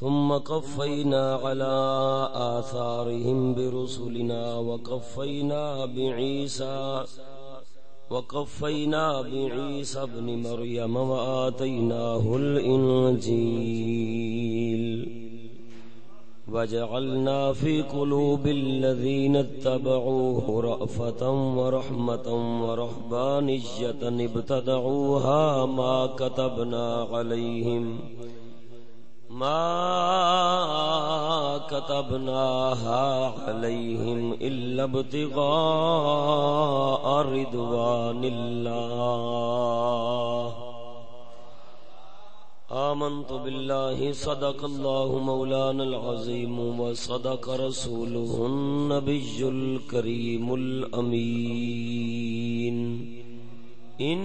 ثم قفينا على آثارهم برسلنا وقفينا بعيسى وقفينا بعيسى ابن مريم وآتيناه الإنجيل. وجعلنا في قلوب الذين اتبعوه رأفة ورحمة ورحبانية ابتدعوها ما كتبنا عليهم. ورحمة ما كتبناها عليهم إلا ابتغاء رضوان الله. آمنت بالله، صدق الله مولانا العظيم وصدق رسوله النبي الكريم الأمين. إن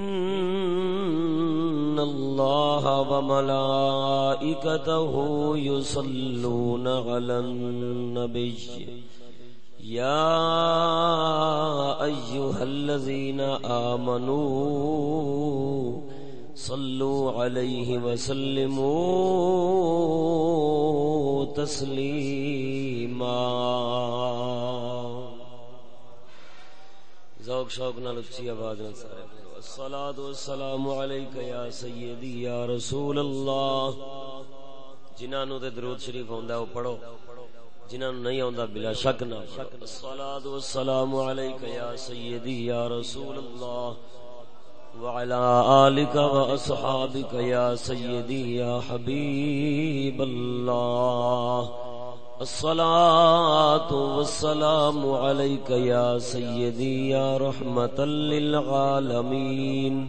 الله وملائكته يصلون على النبي يا أيها الذين آمنوا صلوا عليه وسلموا تسليما ذوق شوق نال اچھی آواز نال سارے۔ الصلاة والسلام عليك يا سيدي يا رسول الله. جنہاں نو تے درود شریف ہوندا او پڑھو۔ جنہاں نو نہیں ہوندا بلا شک نہ الصلاة والسلام عليك يا سيدي يا رسول الله. وعلى آلك وأصحابك يا سيدي يا حبيب الله. الصلاة والسلام عليك يا سيدي يا رحمة للعالمين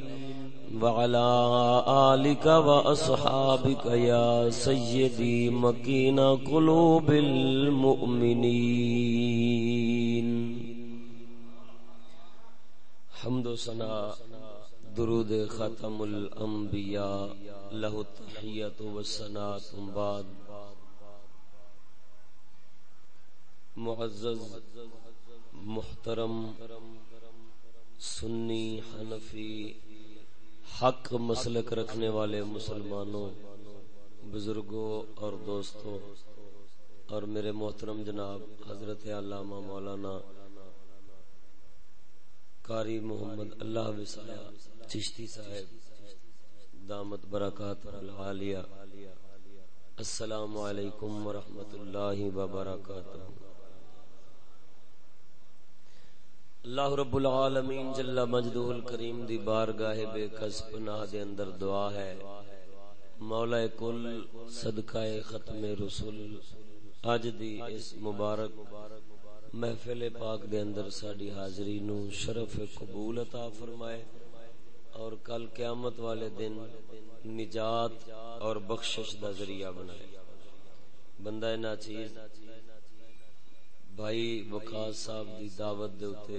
وعلى آلك وأصحابك يا سيدي مكين قلوب المؤمنين. حمد و سنا درود ختم الانبیاء له التحیت و سنا بعد. معزز، محترم، سنی، حنفی، حق مسلک رکھنے والے مسلمانوں، بزرگوں اور دوستوں اور میرے محترم جناب حضرت علامہ مولانا قاری محمد اللہ وسایا چشتی صاحب، دامت برکات العالیہ، السلام علیکم ورحمۃ اللہ وبرکاتہ۔ اللہ رب العالمین جل مجدہ الکریم دی بارگاہ بے کس پناہ دے اندر دعا ہے۔ مولا کل صدقہ ختم رسول اج دی اس مبارک محفل پاک دے اندر ساڈی حاضری نو شرف قبول عطا فرمائے اور کل قیامت والے دن نجات اور بخشش دا ذریعہ بنائے۔ بندہ نا چیز بھائی وقاص صاحب دی دعوت دے اتے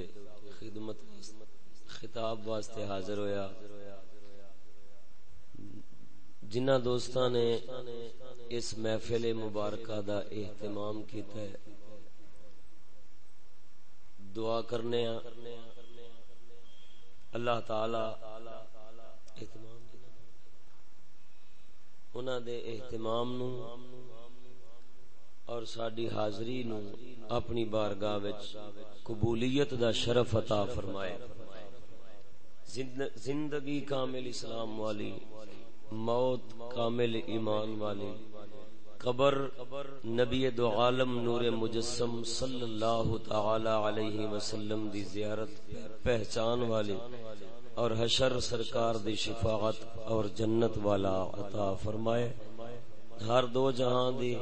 خدمت خطاب واسطے حاضر ہویا۔ جنہ دوستاں نے اس محفل مبارکہ دا اہتمام کیتا ہے، دعا کرنے ہاں۔ اللہ تعالی اہتمام انہاں دے اہتمام نو اور ساڈی حاضری نو اپنی بارگاہ وچ قبولیت دا شرف عطا فرمائے۔ زندگی کامل اسلام والی، موت کامل ایمان والی۔ قبر نبی دو عالم نور مجسم صلی اللہ تعالی علیہ وسلم دی زیارت، پہچان والی۔ اور حشر سرکار دی شفاعت اور جنت والا عطا فرمائے۔ ہر دو جہاں دی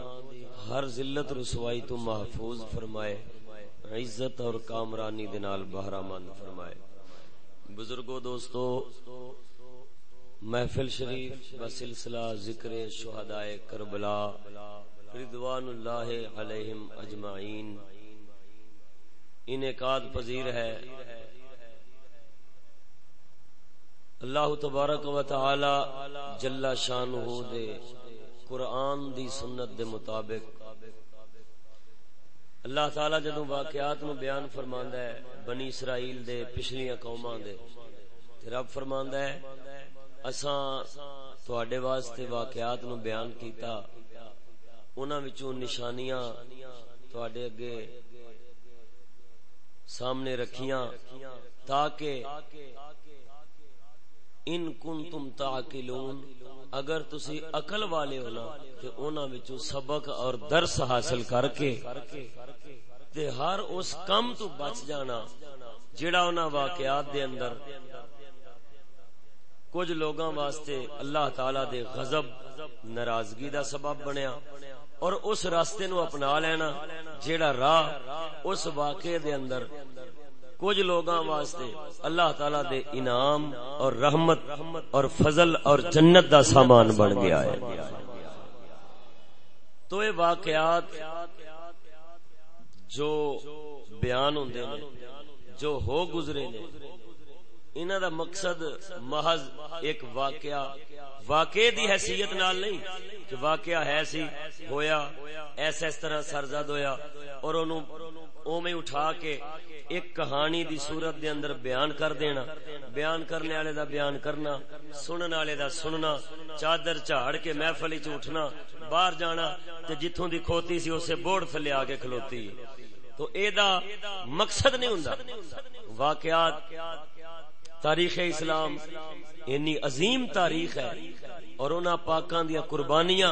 ہر ذلت رسوائی تو محفوظ فرمائے، عزت اور کامرانی دنال بہرہ مند فرمائے۔ بزرگو، دوستو، محفل شریف و سلسلہ ذکر شہدائے کربلا رضوان اللہ علیہم اجمعین۔ انعقاد پذیر ہے۔ اللہ تبارک و تعالی جل شانہ دے قرآن دی سنت دے مطابق۔ اللہ تعالی جدو واقعات نو بیان فرماندا ہے، بنی اسرائیل دے، پچھلیاں قوماں دے۔ تے رب فرماندا ہے، اساں تواڈے واسطے واقعات نو بیان کیتا۔ انہاں وچوں نشانیاں تواڈے اگے سامنے رکھیاں تاکہ ان کنتم تعقلون، اگر تسی عقل والے ہو نا، تے انہاں وچوں سبق اور درس حاصل کر کے، تے ہر اس کم تو بچ جانا جڑا انہاں واقعات دے اندر۔ کچھ لوگاں واسطے اللہ تعالی دے غضب ناراضگی دا سبب بنیا، اور اس راستے نو اپنا لینا جیڑا راہ اس واقعے دے اندر کچھ لوگاں واسطے اللہ تعالی دے انعام اور رحمت اور فضل اور جنت دا سامان بن گیا ہے۔ تو یہ واقعات جو بیان ہوندے نے، جو ہو گزرے نے انہاں دا مقصد محض ایک واقعہ، واقعے دی حیثیت نال نہیں، کہ واقعہ ہے سی، ہویا ایسا اس طرح سرزد ہویا، اور انہوں اومے اٹھا کے ایک کہانی دی صورت دے اندر بیان کر دینا، بیان کرنے والے دا بیان کرنا سنن والے دا سننا، چادر چاڑ کے محفل وچ اٹھنا، باہر جانا، تے جتھوں دی کھوتی سی اسے بورڈ تھلے آ کے کھلوتی۔ تو اے دا مقصد نہیں ہوندا، واقعات تاریخ اسلام انی عظیم تاریخ ہے اور انہاں پاکاں دیاں قربانیاں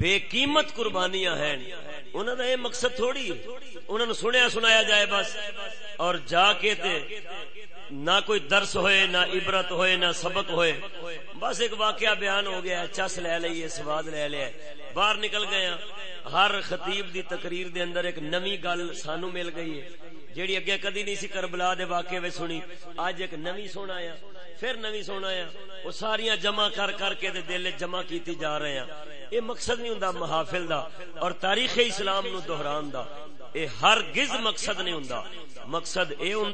بے قیمت قربانیاں ہیں۔ انہوں دا یہ مقصد تھوڑی انہوں نے سنیا سنایا جائے بس۔ اور جا کے تے نہ کوئی درس ہوئے، نہ عبرت ہوئے، نہ سبق ہوئے۔ بس ایک واقعہ بیان ہو گیا چس لے لئیے، سواد لے لیا باہر نکل گئے ہر خطیب دی تقریر دے اندر ایک نمی گل سانو مل گئی ہے۔ جیڑی اگے کدی نہیں سی کربلا دے واقعے میں سنی، آج ایک نمی سونا آیا، پھر نمی سونا آیا، وہ ساریاں جمع کر کر کے دے دل جمع کیتی جا رہے ہیں۔ یہ مقصد نہیں ہوں محافل دا اور تاریخ اسلام نو دہران دا۔ اے ہر گز مقصد نہیں ہوں مقصد اے ہوں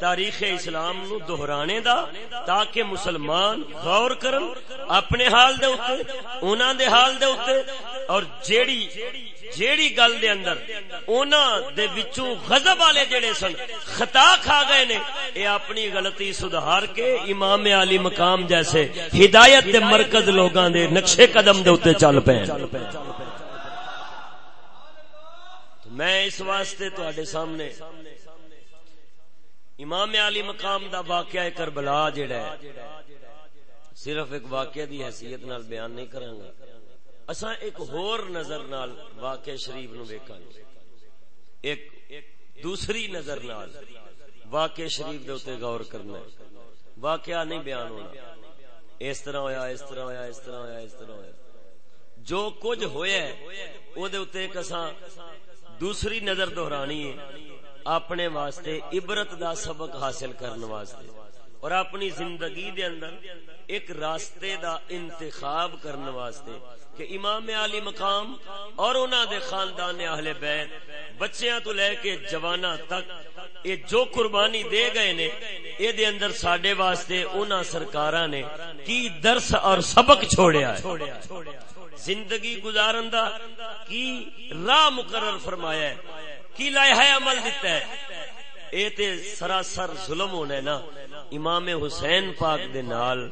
تاریخ اسلام نو دہرانے دا تاکہ مسلمان غور کرن اپنے حال دے اتے انہاں دے حال دے اتے اور جیڑی جیڑی گل دے اندر اونا دے وچوں غضب والے جڑے سن، خطا کھا گئے نے، اے اپنی غلطی سدھار کے امام علی مقام جیسے ہدایت دے مرکز لوگاں دے نقشے قدم دے اوتے چل پے۔ میں اس واسطے تواڈے سامنے امام علی مقام دا واقعہ کربلا جڑا ہے، صرف ایک واقعہ دی حیثیت نال بیان نہیں کراں گا۔ اساں ایک ہور نظر نال واقع شریف نو ویکھاں ایک دوسری نظر نال واقع شریف دے اوتے غور کرنا ہے۔ واقعہ نہیں بیان ہونا۔ اس طرح ہویا، اس طرح ہویا، اس طرح ہویا، اس طرح ہویا۔ جو کچھ ہویا ہے، او دے اوتے ایک اساں دوسری نظر دہرانی ہے اپنے واسطے عبرت دا سبق حاصل کرنے واسطے۔ اور اپنی زندگی دے اندر ایک راستے دا انتخاب کرنے واسطے کہ امام علی مقام اور انہوں دے خاندان اہل بیت بچیاں تو لے کے جوانا تک یہ جو قربانی دے گئے نے، یہ دے اندر ساڈے واسطے انہاں سرکاراں نے کی درس اور سبق چھوڑیا ہے۔ زندگی گزارن دا کی راہ مقرر فرمایا ہے، کی لائحہ عمل دیتا ہے۔ اے تے سراسر ظلم ہونا ہے نا، امام حسین پاک دے نال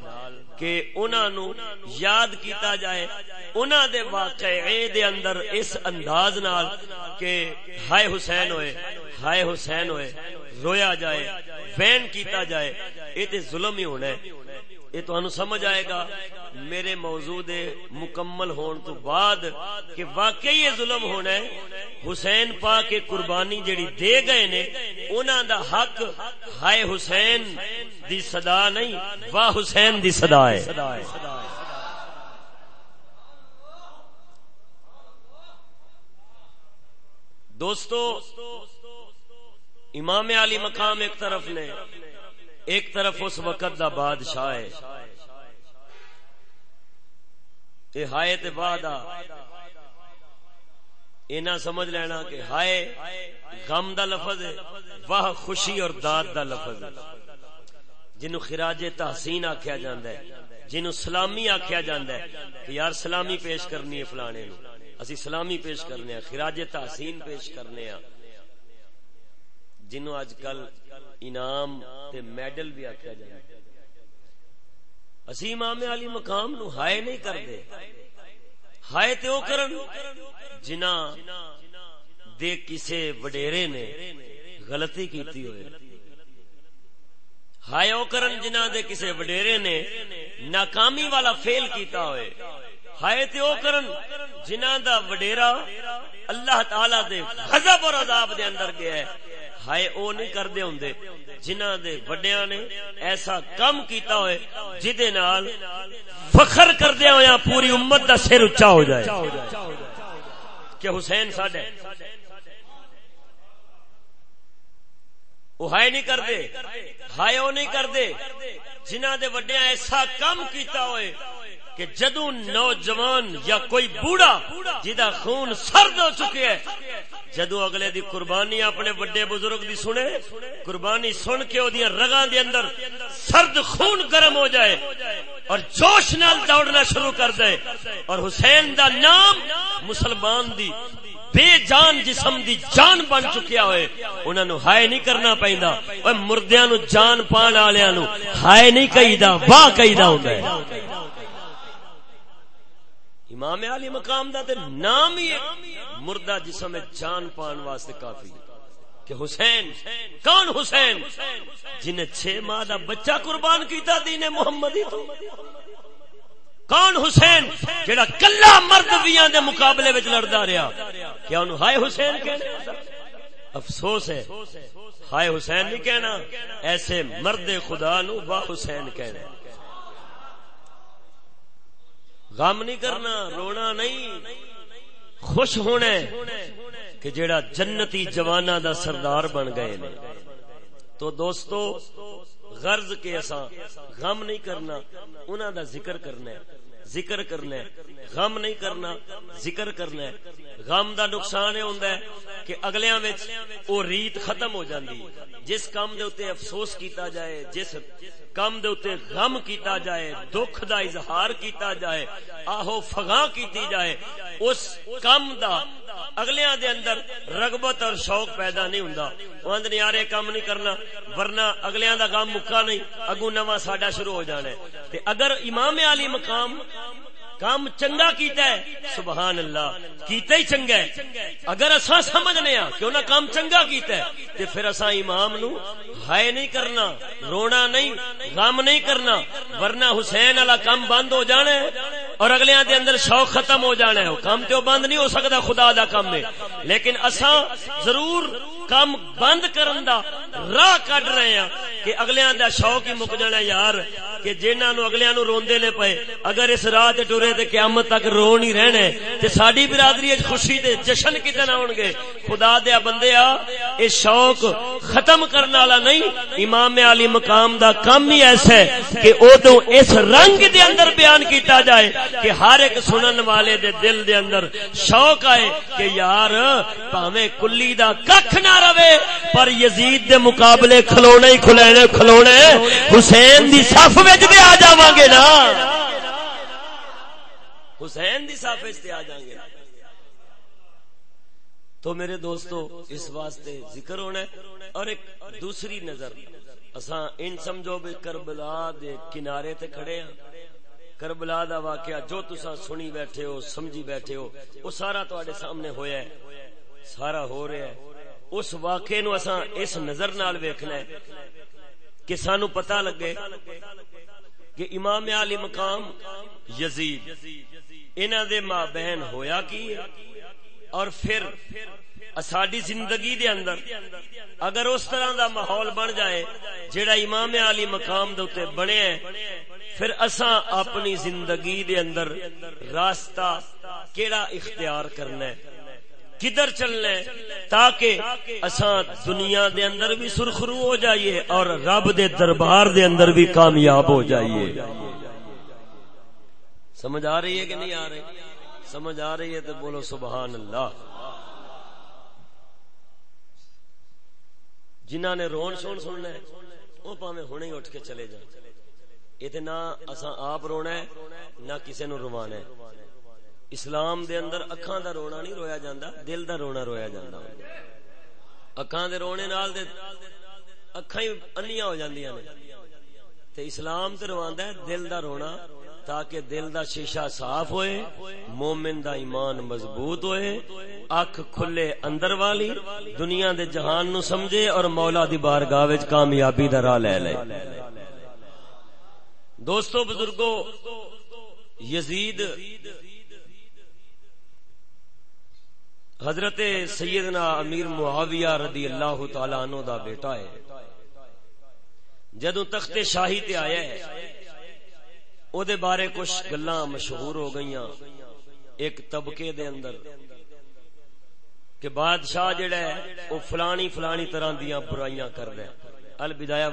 کہ انہاں نو یاد کیتا جائے، انہاں دے واقعے دے اندر اس انداز نال کہ ہائے حسین ہوئے، ہائے حسین ہوئے، رویا جائے، وین کیتا جائے اے تے ظلم ہی ہونا ہے۔ یہ تو سمجھ آئے گا۔ میرے موضوع دے مکمل ہون تو بعد کہ واقعی یہ ظلم ہونا ہے۔ حسین پا کے قربانی جڑی دے گئے نے، انہاں دا حق ہائے حسین دی صدا نہیں واہ حسین دی صدا ہے۔ دوستو، امام علی مقام ایک طرف نے ایک طرف اس وقت دا بادشاہ ہے۔ اے ہائے تے بعد اینا سمجھ لینا کہ ہائے غم دا لفظ ہے وہ خوشی اور داد دا لفظ ہے۔ جنو خراج تحسین آکھیا جاندا ہے جنو سلامی آکھیا جاندا ہے کہ یار سلامی پیش کرنی ہے فلانے نو۔ اسی سلامی پیش کرنے ہیں، خراج تحسین پیش کرنے ہیں۔ جنو اج کل انعام تے میڈل بھی آکھیا جائے اسی امام علی مقام نو ہائے نہیں کردے۔ ہائے تے او کرن جنا دے کسے وڈیرے نے غلطی کیتی ہوئے۔ ہائے او کرن جنا دے کسے وڈیرے نے ناکامی والا فیل کیتا ہوئے۔ ہائے تے او کرن جنہ دا وڈیرا اللہ تعالی دے غضب اور عذاب دے اندر گیا ہے۔ ہائے او نہیں کردے ہوندے جنہ دے وڈیاں نے ایسا کم کیتا ہوئے، جدے نال فخر کردے ہویا ہاں، پوری امت دا سر اچا ہو جائے۔ کہ حسین ساڈے وہ ہائے نہیں کردے، ہائے او نہیں کردے جنہ دے وڈیاں ایسا کم کیتا ہوئے کہ جدو نوجوان یا کوئی بوڑھا جہاں خون سرد ہو چکے ہے جدو اگلے دی قربانی اپنے بڑے بزرگ دی سنے، قربانی سن کے او رگاں دے اندر سرد خون گرم ہو جائے اور جوش نال دوڑنا شروع کر دے۔ اور حسین دا نام مسلمان دی بے جان جسم دی جان بن چکیا ہوئے۔ انہاں نو ہائے نہیں کرنا پیندا۔ اوے مردیاں نو جان پان والےاں نو ہائے نہیں کہیدا واہ کہیدا ہوندا ہے۔ امام علی مقام دا تے نام ہی مردہ جسم جان پان واسطے کافی کہ حسین، کون حسین؟ جنہیں چھ ماہ دا بچہ قربان کیتا دین محمدی تو۔ کون حسین؟ جڑا کلا مرد ویاں دے مقابلے وچ لڑدا رہیا۔ کیا انہوں ہائے حسین کہنے افسوس ہے۔ ہائے حسین نہیں کہنا۔ ایسے مرد خدا نو با حسین کہنا غم نہیں کرنا، رونا نہیں۔ خوش ہونا کہ جیڑا جنتی جوانا دا سردار بن گئے نے۔ تو دوستو، غرض کے اساں غم نہیں کرنا، انہاں دا ذکر کرنا ہے۔ ذکر کرنا ہے، غم نہیں کرنا، ذکر کرنا ہے۔ غم دا نقصان یہ ہوندا ہے کہ اگلیاں وچ او ریت ختم ہو جاندی جس کام دے اوتے افسوس کیتا جائے، جس کام دے اوتے غم کیتا جائے، دکھ دا اظہار کیتا جائے، آہو فغاں کیتی جائے، اس کام دا اگلیاں دے اندر رغبت اور شوق پیدا نہیں ہوندا۔ او یار کام نہیں کرنا، ورنہ اگلیاں دا غم مکا نہیں، اگوں نواں ساڈا شروع ہو جانا ہے۔ تے اگر امام علی مقام come کام چنگا کیتا ہے، سبحان اللہ، کیتا ہی چنگا ہے۔ اگر اسا سمجھنے ہاں کہ انہاں کام چنگا کیتا ہے، تے پھر اسا امام نو ہائے نہیں کرنا، رونا نہیں، غم نہیں کرنا، ورنہ حسین والا کام بند ہو جانا ہے اور اگلیاں دے اندر شوق ختم ہو جانا ہے۔ کام تے بند نہیں ہو سکتا خدا دا کام ہے۔ لیکن اسا ضرور کام بند کرن دا راہ کڈ رہے ہیں کہ اگلیاں دا شوق ہی مک جانا یار، کہ جنہاں نو اگلیاں نو روندے لے پئے، اگر اس راہ تے ٹرے تے قیامت تک رو نہیں رہنے۔ تے ساڈی برادری وچ خوشی دے جشن کتے نہ ہون گے۔ خدا دے بندیا اے شوق ختم کرن والا نہیں۔ امام علی مقام دا کم ہی ایسا ہے کہ او تو اس رنگ دے اندر بیان کیتا جائے کہ ہر ایک سنن والے دے دل دے اندر شوق آئے کہ یار، پاویں کلی دا ککھ نہ رہے، پر یزید دے مقابلے کھلونے ہی کھلونے کھلونے۔ حسین دی صف وچ بھی آ جاواں گے نا۔ حسین دی صف وچ آ جاواں گے۔ تو میرے دوستو، اس واسطے ذکر ہونا ہے اور ایک دوسری نظر۔ اساں ان سمجھو بھی کربلا دے کنارے تے کھڑے ہیں کربلا دا واقعہ جو تسا سنی بیٹھے ہو، سمجھی بیٹھے ہو، وہ سارا تواڈے سامنے ہویا ہے۔ سارا ہو رہا ہے۔ اس واقعے نو اساں اس نظر نال ویکھنا ہے کہ سانو پتہ لگے کہ امام علی مقام یزید، انہاں دے ماں بہن ہویا کی؟ اور پھر ساری زندگی دے اندر اگر اس طرح دا ماحول بن جائے جیڑا امام علی مقام دے بنے ہیں پھر اساں اپنی زندگی دے اندر راستہ کیڑا اختیار کرنا ہے؟ کدھر چلنا ہے تاکہ اساں دنیا دے اندر بھی سرخرو ہو جائیے اور رب دے دربار دے اندر بھی کامیاب ہو جائیے۔ سمجھ آ رہی ہے کہ نہیں آ رہی؟ سمجھ آ رہی ہے تو بولو سبحان اللہ۔ جنہ نے رون سون سننا ہے، وہ پاوے ہی اٹھ کے چلے جائیں یہ نہ اساں آپ رونا ہے، نہ کسی نو روانا ہے۔ اسلام دے اندر اکھاں دا رونا نہیں رویا جاندا، دل دا رونا رویا جاندا۔ اکھاں دے رونے نال دے اکھاں ہی انیاں ہو جاندیاں نے۔ تے اسلام تے رواندا ہے دل دا رونا، تاکہ دل دا شیشہ صاف ہوئے، مومن دا ایمان مضبوط ہوئے، اکھ کھلے اندر والی، دنیا دے جہان نو سمجھے اور مولا دی بارگاہ وچ کامیابی دا راہ لے لے۔ دوستو، بزرگو، یزید حضرت سیدنا امیر معاویہ رضی اللہ تعالی عنہ دا بیٹا ہے۔ جدو تخت شاہی تے آیا ہے، او دے بارے کچھ گلاں مشہور ہو گئیاں۔ ایک طبقے دے اندر کہ بادشاہ جڑا ہے، او فلانی فلانی طرح دیاں برائیاں کر رہا ہے۔ البدایا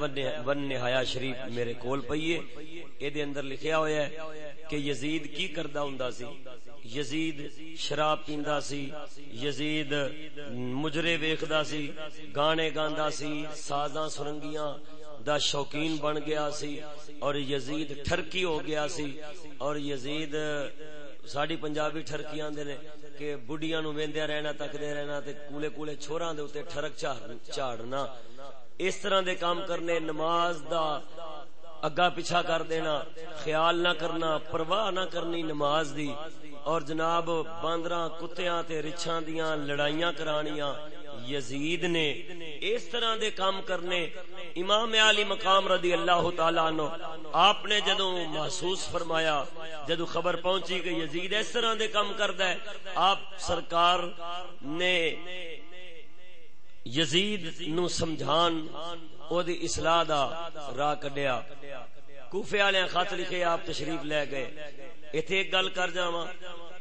ون نہایا شریف میرے کول پئیے اے دے اندر لکھیا ہویا ہے کہ یزید کی کردہ ہوندا سی؟ یزید شراب پیندا سی، یزید مجرے ویکھدا سی، گانے گاندا سی، سازاں سرنگیاں دا شوقین بن گیا سی اور یزید ٹھرکی ہو گیا سی اور یزید ساڈی پنجابی ٹھرکی آندے نے کہ بڈیاں نو ویندے رہنا، تکدے رہنا تے کولے کولے چھوراں دے اوتے ٹھرک چاڑنا۔ اس طرح دے کام کرنے، نماز دا اگا پیچھا کر دینا، خیال نہ کرنا، پرواہ نہ کرنی نماز دی۔ اور جناب، باندراں، کتیاں تے رچھاں دیاں لڑائیاں کرانیاں۔ یزید نے اس طرح دے کام کرنے، امام علی مقام رضی اللہ تعالی عنہ، آپ نے جدو محسوس فرمایا جدو خبر پہنچی کہ یزید اس طرح دے کام کردا ہے، آپ سرکار نے یزید نو سمجھان او دی اصلاح دا راہ کڈیا کوفے والے خط لکھے آپ تشریف لے گئے ایتھے ایک گل کر جاواں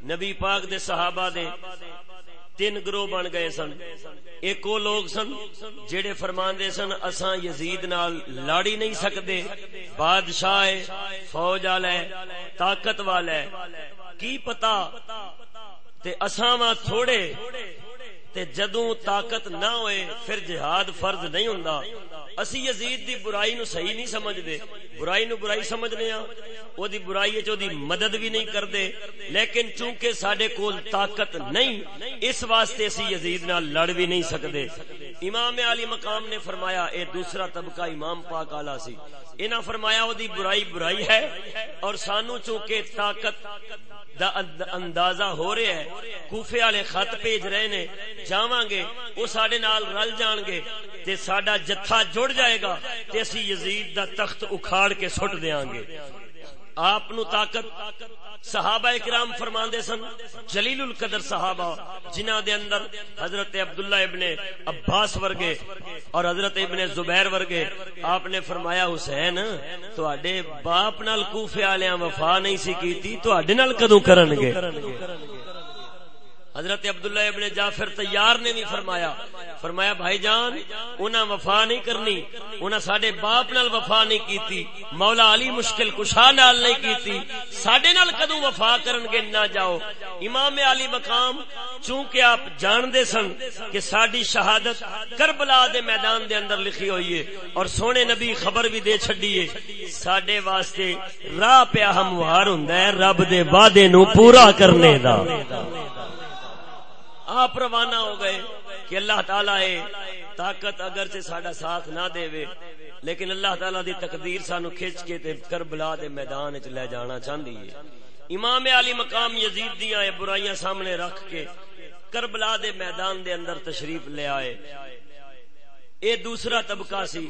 نبی پاک دے صحابہ دے تین گروہ بن گئے سن ایک وہ لوگ سن جڑے فرمان دے سن اساں یزید نال لاڑی نہیں سکدے بادشاہ فوج والے طاقت والے کی پتا تے اساں وا تھوڑے تے جدوں طاقت نہ ہوئے پھر جہاد فرض نہیں ہوندا اسی یزید دی برائی نو صحیح نہیں سمجھ دے برائی نو برائی سمجھنے ہاں۔ او دی برائی وچ دی مدد بھی نہیں کردے۔ لیکن چونکہ ساڈے کول طاقت نہیں، اس واسطے اسی یزید نال لڑ بھی نہیں سکدے۔ امام علی مقام نے فرمایا، اے دوسرا طبقہ امام پاک اعلی سی۔ انہاں فرمایا او دی برائی برائی ہے اور سانو چونکہ طاقت دا اندازہ ہو رہا ہے کوفے والے خط بھیج رہے نے، جاواں گے، وہ ساڈے نال رل جان گے تے ساڈا جتھا جڑ جائے گا تے اسی یزید دا تخت اکھاڑ کے سٹ دیاں گے۔ آپ نو طاقت صحابہ اکرام فرما دے سن، جلیل القدر صحابہ جنہ دے اندر حضرت عبداللہ ابن عباس ورگے اور حضرت ابن زبیر ورگے آپ نے فرمایا، حسین تو اڈے باپ نال کوفے آلیاں وفا نہیں سی کیتی تو اڈے نال کدوں کرن گے حضرت عبداللہ ابن جعفر تیار نے بھی فرمایا۔ فرمایا، بھائی جان، انہاں وفا نہیں کرنی، انہاں ساڈے باپ نال وفا نہیں کیتی، مولا علی مشکل کشا نال نہیں کیتی۔ ساڈے نال کدوں وفا کرن گے نہ جاؤ۔ امام علی مقام، چونکہ آپ جان دے سن کہ ساڈی شہادت کربلا دے میدان دے اندر لکھی ہوئی ہے اور سونے نبی خبر بھی دے چھڈی ہے، ساڈے واسطے راہ پیا ہموار ہوندا ہے، رب دے وعدے نو پورا کرنے دا۔ آپ روانہ ہو گئے کہ اللہ تعالیٰ ہے طاقت اگر سے ساڈا ساتھ نہ دے وے، لیکن اللہ تعالیٰ دی تقدیر سانو کھچ کے تے کربلا دے میدان وچ لے جانا چاہندی ہے امام علی مقام یزید دیاں برائیاں سامنے رکھ کے کربلا دے میدان دے اندر تشریف لے آئے۔ اے دوسرا طبقہ سی،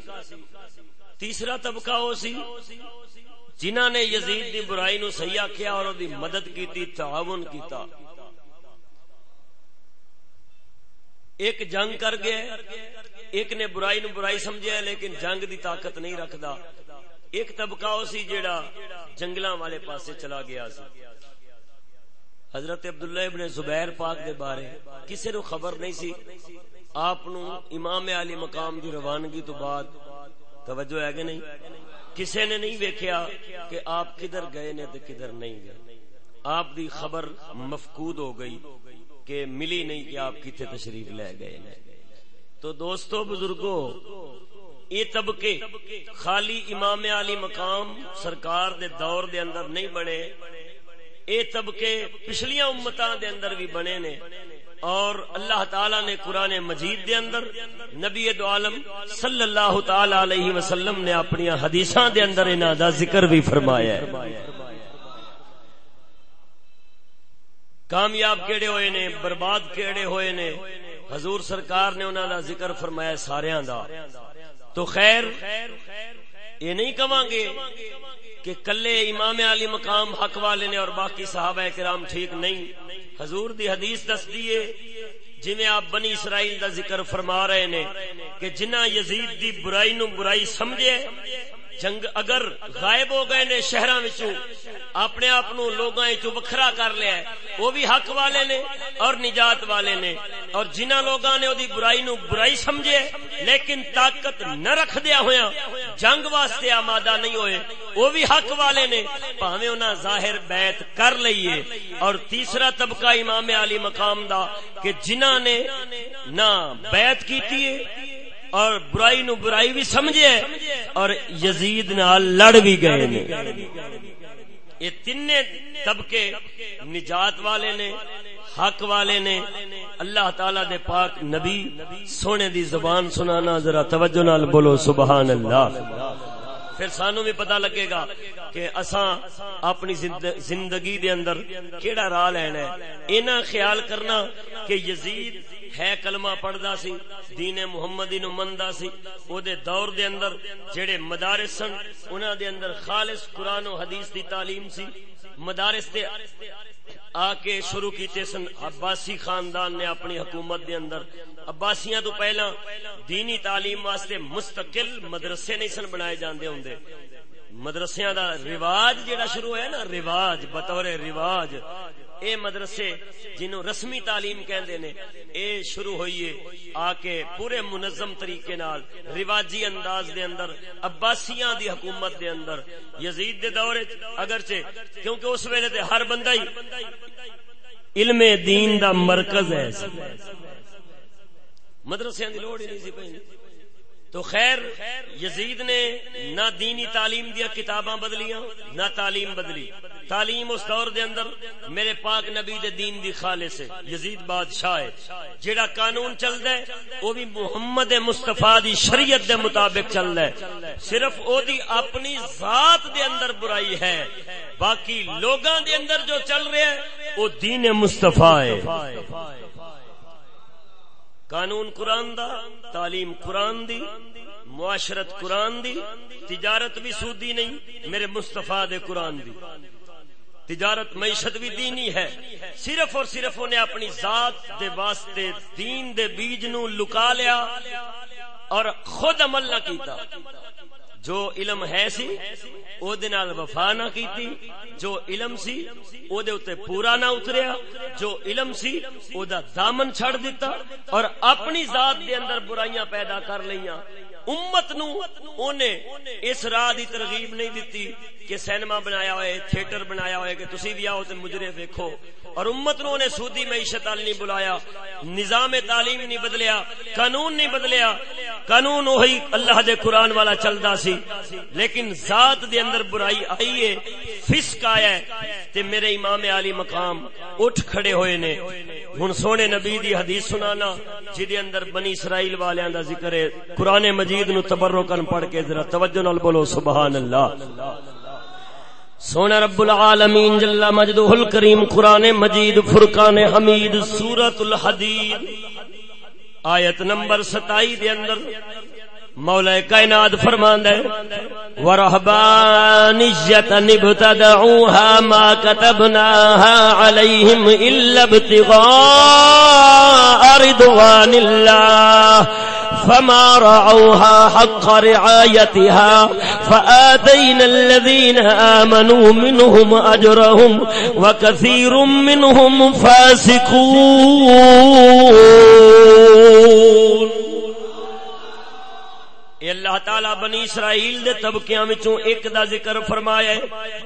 تیسرا طبقہ ہو سی جنہ نے یزید دی برائی نو صحیح آخیا اور دی مدد کیتی، تعاون کیتا۔ ایک جنگ کر گیا ایک نے برائی نو برائی سمجھا لیکن جنگ دی طاقت نہیں رکھدا۔ ایک طبقہ سی جیڑا جنگلاں والے پاسے چلا گیا سی۔ حضرت عبداللہ ابن زبیر پاک دے بارے کسے نو خبر نہیں سی۔ آپ نو امام علی مقام دی روانگی تو بعد توجہ ہے کہ نہیں؟ کسے نے نہیں ویکھیا کہ آپ کدھر گئے نے تے کدھر نہیں گئے۔ آپ دی خبر مفقود ہو گئی۔ کہ ملی نہیں کہ آپ کتنے تشریف لے گئے تو دوستو، بزرگو، یہ طبقے خالی امام علی مقام سرکار دے دور دے اندر نہیں بنے اے طبقے پچھلیاں امتاں دے اندر بھی بنے نے۔ اور اللہ تعالی نے قرآن مجید دے اندر نبی دو عالم صلی اللہ تعالی علیہ وسلم نے اپنی حدیثاں دے اندر انہاں دا ذکر بھی فرمایا ہے۔ کامیاب کیڑے ہوئے نے، برباد کیڑے ہوئے نے۔ حضور سرکار نے انہاں دا ذکر فرمایا ساریاں دا۔ تو خیر، یہ نہیں کہاں گے کہ کلے امام علی مقام حق والے نے اور باقی صحابہ کرام ٹھیک نہیں۔ حضور دی حدیث دس دیے جی آپ بنی اسرائیل دا ذکر فرما رہے نے کہ جنہ یزید دی برائی نو برائی سمجھے جنگ اگر غائب ہو گئے نے شہراں وچوں، اپنے آپ نو لوگاں وچوں وکھرا کر لیا ہے۔ وہ بھی حق والے نے اور نجات والے نے۔ اور جنہ لوگاں نے اودی برائی نو برائی سمجھے، لیکن طاقت نہ رکھ دیا ہویا جنگ واسطے آمادہ نہیں ہوئے۔ وہ بھی حق والے نے، پاویں انہاں ظاہر بیعت کر لئیے۔ اور تیسرا طبقہ امام علی مقام دا، کہ جنہ نے نہ بیعت کیتی ہے اور برائی نو برائی بھی سمجھے اور یزید نال لڑ بھی گئے نے۔ یہ تین طبقے نجات والے نے، حق والے نے۔ اللہ تعالی دے پاک نبی سونے دی زبان سنانا ذرا توجہ نال بولو سبحان اللہ پھر سانو بھی پتا لگے گا کہ اساں اپنی زندگی دے اندر کیڑا راہ لینا ہے۔ اینا خیال کرنا کہ یزید ہے کلمہ پڑھدا سی، دین محمدی نو مندا سی۔ او دے دور دے اندر جڑے مدارس سن، انہاں دے اندر خالص قرآن و حدیث دی تعلیم سی۔ مدارس تے آ کے شروع کیتے سن، عباسی خاندان نے اپنی حکومت دے اندر۔ عباسیاں تو پہلا دینی تعلیم واسطے مستقل مدرسے نہیں سن بنائے جاندے ہوندے مدرسیاں دا رواج جڑا شروع ہے نا، رواج، بطور رواج، اے مدرسے جنہوں رسمی تعلیم کہندے نے، اے شروع ہوئیے آ کے پورے منظم طریقے نال رواجی انداز دے اندر، عباسیاں دی حکومت دے اندر، یزید دے دور اگرچہ کیونکہ اس ویلے تے ہر بندہ ہی علم دین دا مرکز ہے۔ مدرسے دی لوڑ ہی نہیں سی پہنی تو خیر، یزید نے نہ دینی تعلیم دیا کتاباں بدلیاں، نہ تعلیم بدلی۔ تعلیم اس دور دے اندر میرے پاک نبی دے دین دی خالص ہے، یزید بادشاہ ہے۔ جیڑا قانون چل ہے وہ بھی محمد مصطفیٰ دی شریعت دے مطابق چل ہے۔ صرف او دی اپنی ذات دے اندر برائی ہے، باقی لوگاں دے اندر جو چل رہے ہیں وہ دین مصطفیٰ ہے۔ قانون قرآن دا، تعلیم قرآن دی، معاشرت قرآن دی، تجارت بھی سودی نہیں، میرے مصطفیٰ دے قرآن دی۔ تجارت معیشت بھی دینی ہے، صرف اور صرف انہیں اپنی ذات دے واسطے دین دے بیج نو لکا لیا اور خود عمل نہ کیتا۔ جو علم ہے سی، او دے نال وفا نہ کیتی، جو علم سی، او دے اوتے پورا نہ اتریا، جو علم سی، او دا دامن چھڑ دیتا اور اپنی ذات دے اندر برائیاں پیدا کر لیاں امت نو اونے اس راہ دی ترغیب نہیں دیتی کہ سینما بنایا ہوئے، تھیٹر بنایا ہوئے کہ تسی بھی آؤ تے مجرے دیکھو اور امت نو نے سودی معیشت ال نہیں بلایا، نظام تعلیم نہیں بدلیا، قانون نہیں بدلیا۔ قانون وہی اللہ دے قرآن والا چلدا سی۔ لیکن ذات دے اندر برائی آئی ہے، فسق آیا ہے۔ تے میرے امام علی مقام اٹھ کھڑے ہوئے نے۔ ہن سونے نبی دی حدیث سنانا جدے اندر بنی اسرائیل والیاں دا ذکر ہے، قرآن مجید مجید نو تبرکن پڑھ کے ذرا توجہ نال بولو سبحان اللہ سونا رب العالمین جل مجدہ الکریم قرآن مجید، فرقان حمید سورت الحدید۔ آیت نمبر ستائی دے اندر مولا کائنات فرماند ہے ورهبانیت نبتدعوها ما كتبناها عليهم الا ابتغاء رضوان الله۔ فما رعوها حق رعايتها فآتينا الذين آمنوا منهم أجرهم وكثير منهم فاسقون. اللہ تعالی بنی اسرائیل دے طبقیاں وچوں ایک دا ذکر فرمایا ہے۔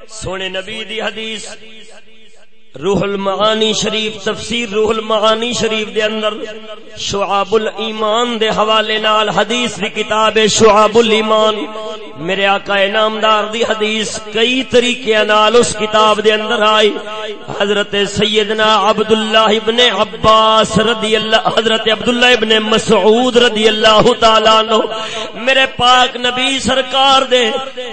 سونے نبی دی حدیث۔ روح المعانی شریف، تفسیر روح المعانی شریف دے اندر شعاب الایمان دے حوالے نال حدیث دی کتاب شعاب الایمان۔ میرے آقا نامدار دی حدیث کئی طریقے نال اس کتاب دے اندر آئی۔ حضرت سیدنا عبداللہ ابن عباس رضی اللہ حضرت عبداللہ ابن مسعود رضی اللہ تعالی عنہ۔ میرے پاک نبی سرکار دے۔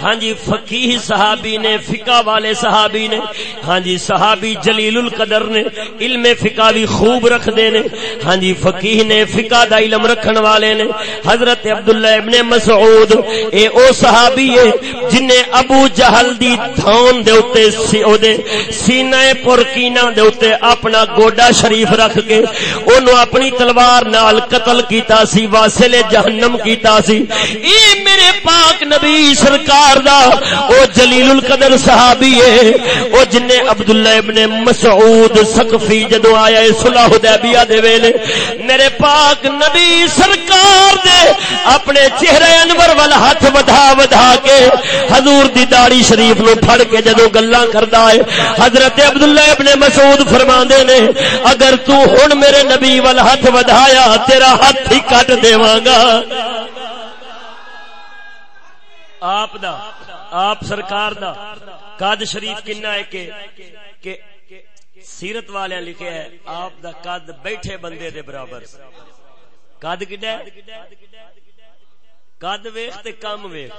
ہاں جی فقیہ صحابی نے، فقہ والے صحابی نے۔ ہاں جی صحابی جلیل القدر نے۔ علم فقہ بھی خوب رکھ دے نے۔ ہاں جی فقیہ نے فقہ دا علم رکھن والے نے۔ حضرت عبداللہ ابن مسعود، اے او صحابی صحابی ہے جن نے ابو جہل دی دھون دے اوتے سی او دے سینہ پر کینا دے اوتے اپنا گوڈا شریف رکھ کے، اونوں اپنی تلوار نال قتل کیتا سی واصل جہنم کیتا سی۔ اے میرے پاک نبی سرکار دا، او جلیل القدر صحابی ہے۔ او جن نے عبداللہ ابن مسعود سقفی جدو آیا ہے صلح حدیبیہ دے ویلے۔ میرے پاک نبی سرکار دے، اپنے چہرے انور وال ہاتھ ودھا ودھا کے حضور دی داڑی شریف نو پھڑ کے جدو گلاں کردا ہے، حضرت عبداللہ ابن مسعود فرماندے نے، اگر تو ہن میرے نبی وال ہاتھ ودھایا، تیرا ہاتھ ہی کٹ دیواں گا۔ آپ دا، آپ سرکار دا، قاد شریف کنا ہے کہ کہ سیرت والے لکھے ہے، آپ دا قد بیٹھے بندے دے برابر۔ قد کڈا ہے؟ قد ویخ تے کم ویخ۔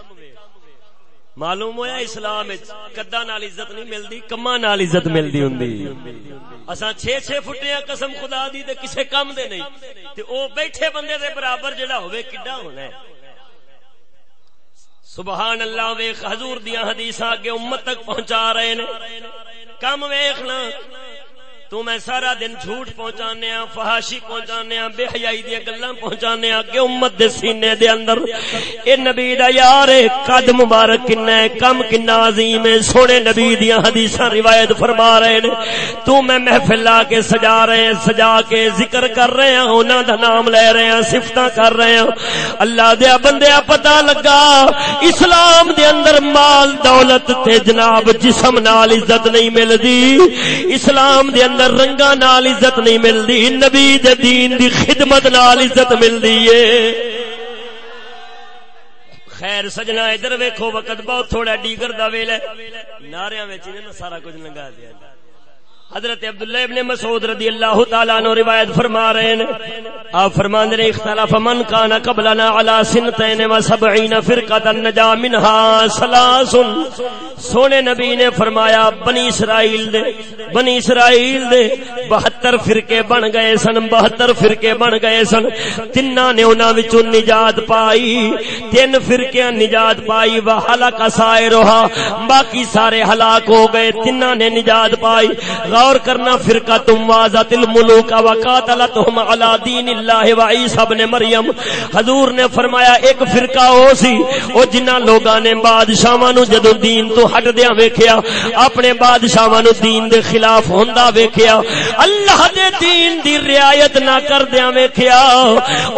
معلوم ہویا اسلام کدا نال عزت نہیں ملدی کما نال عزت ملدی ہوندی۔ اساں 6 6 فٹیاں قسم خدا دی تے کسے کم دے نہیں۔ تے او بیٹھے بندے دے برابر جڑا ہوے کڈا ہونا ہے۔ سبحان اللہ ویخ، حضور دیاں حدیثاں اگے امت تک پہنچا رہے نے۔ کم ویخنا۔ تو میں سارا دن جھوٹ پہنچانے ہاں فحاشی پہنچانے ہاں بے حیائی دی گلاں پہنچانے ہاں کہ امت دے سینے دے اندر۔ اے نبی دا یار قد مبارک کنا ہے، کم کنا عظیم ہے، سونے نبی دیاں حدیثاں روایت فرما رہے نے۔ تو میں محفل لا کے سجا رہے ہیں، سجا کے ذکر کر رہے ہیں، انہاں دا نام لے رہے ہیں، صفتاں کر رہے ہیں۔ اللہ دے بندے پتہ لگا، اسلام دے اندر مال دولت تے جناب جسم نال عزت نہیں ملدی۔ اسلام دے اندر اندر رنگا نال عزت نہیں ملتی نبی دے دین دی خدمت نال عزت ملتی ہے۔ خیر سجنا، ادھر ویکھو، وقت بہت تھوڑا ڈیگر دا ویل ہے۔ ناریاں وچ سارا کچھ لنگا دیا حضرت عبداللہ ابن مسعود رضی اللہ تعالیٰ عنہ روایت فرما رہے ہیں۔ آپ فرمان دے اختلاف من کان قبلنا علا سنتین و سبعین فرقتا نجا منہا سلاسن۔ سونے نبی نے فرمایا، بنی اسرائیل دے، بنی اسرائیل دے۔ بہتر فرقے بن گئے سن، بہتر فرقے بن گئے سن۔ تنہ نے انہاں وچوں نجات پائی، تین فرقیاں نجات پائی۔ و حلق سائرہا، باقی سارے ہلاک ہو گئے تنہ نے نجات پائی۔ غور کرنا فرقہ تم وازت الملوک و قاتلتہم دین اللہ و عیسیٰ ابن مریم۔ حضور نے فرمایا، ایک فرقہ ہو سی، او جنہ لوگاں نے بادشاہاں نو جدو دین تو ہٹ دیاں ویکھیا، اپنے بادشاہاں نو دین دے خلاف ہوندا ویکھیا۔ اللہ دے دین دی رعایت نہ کر دیاں ویکھیا۔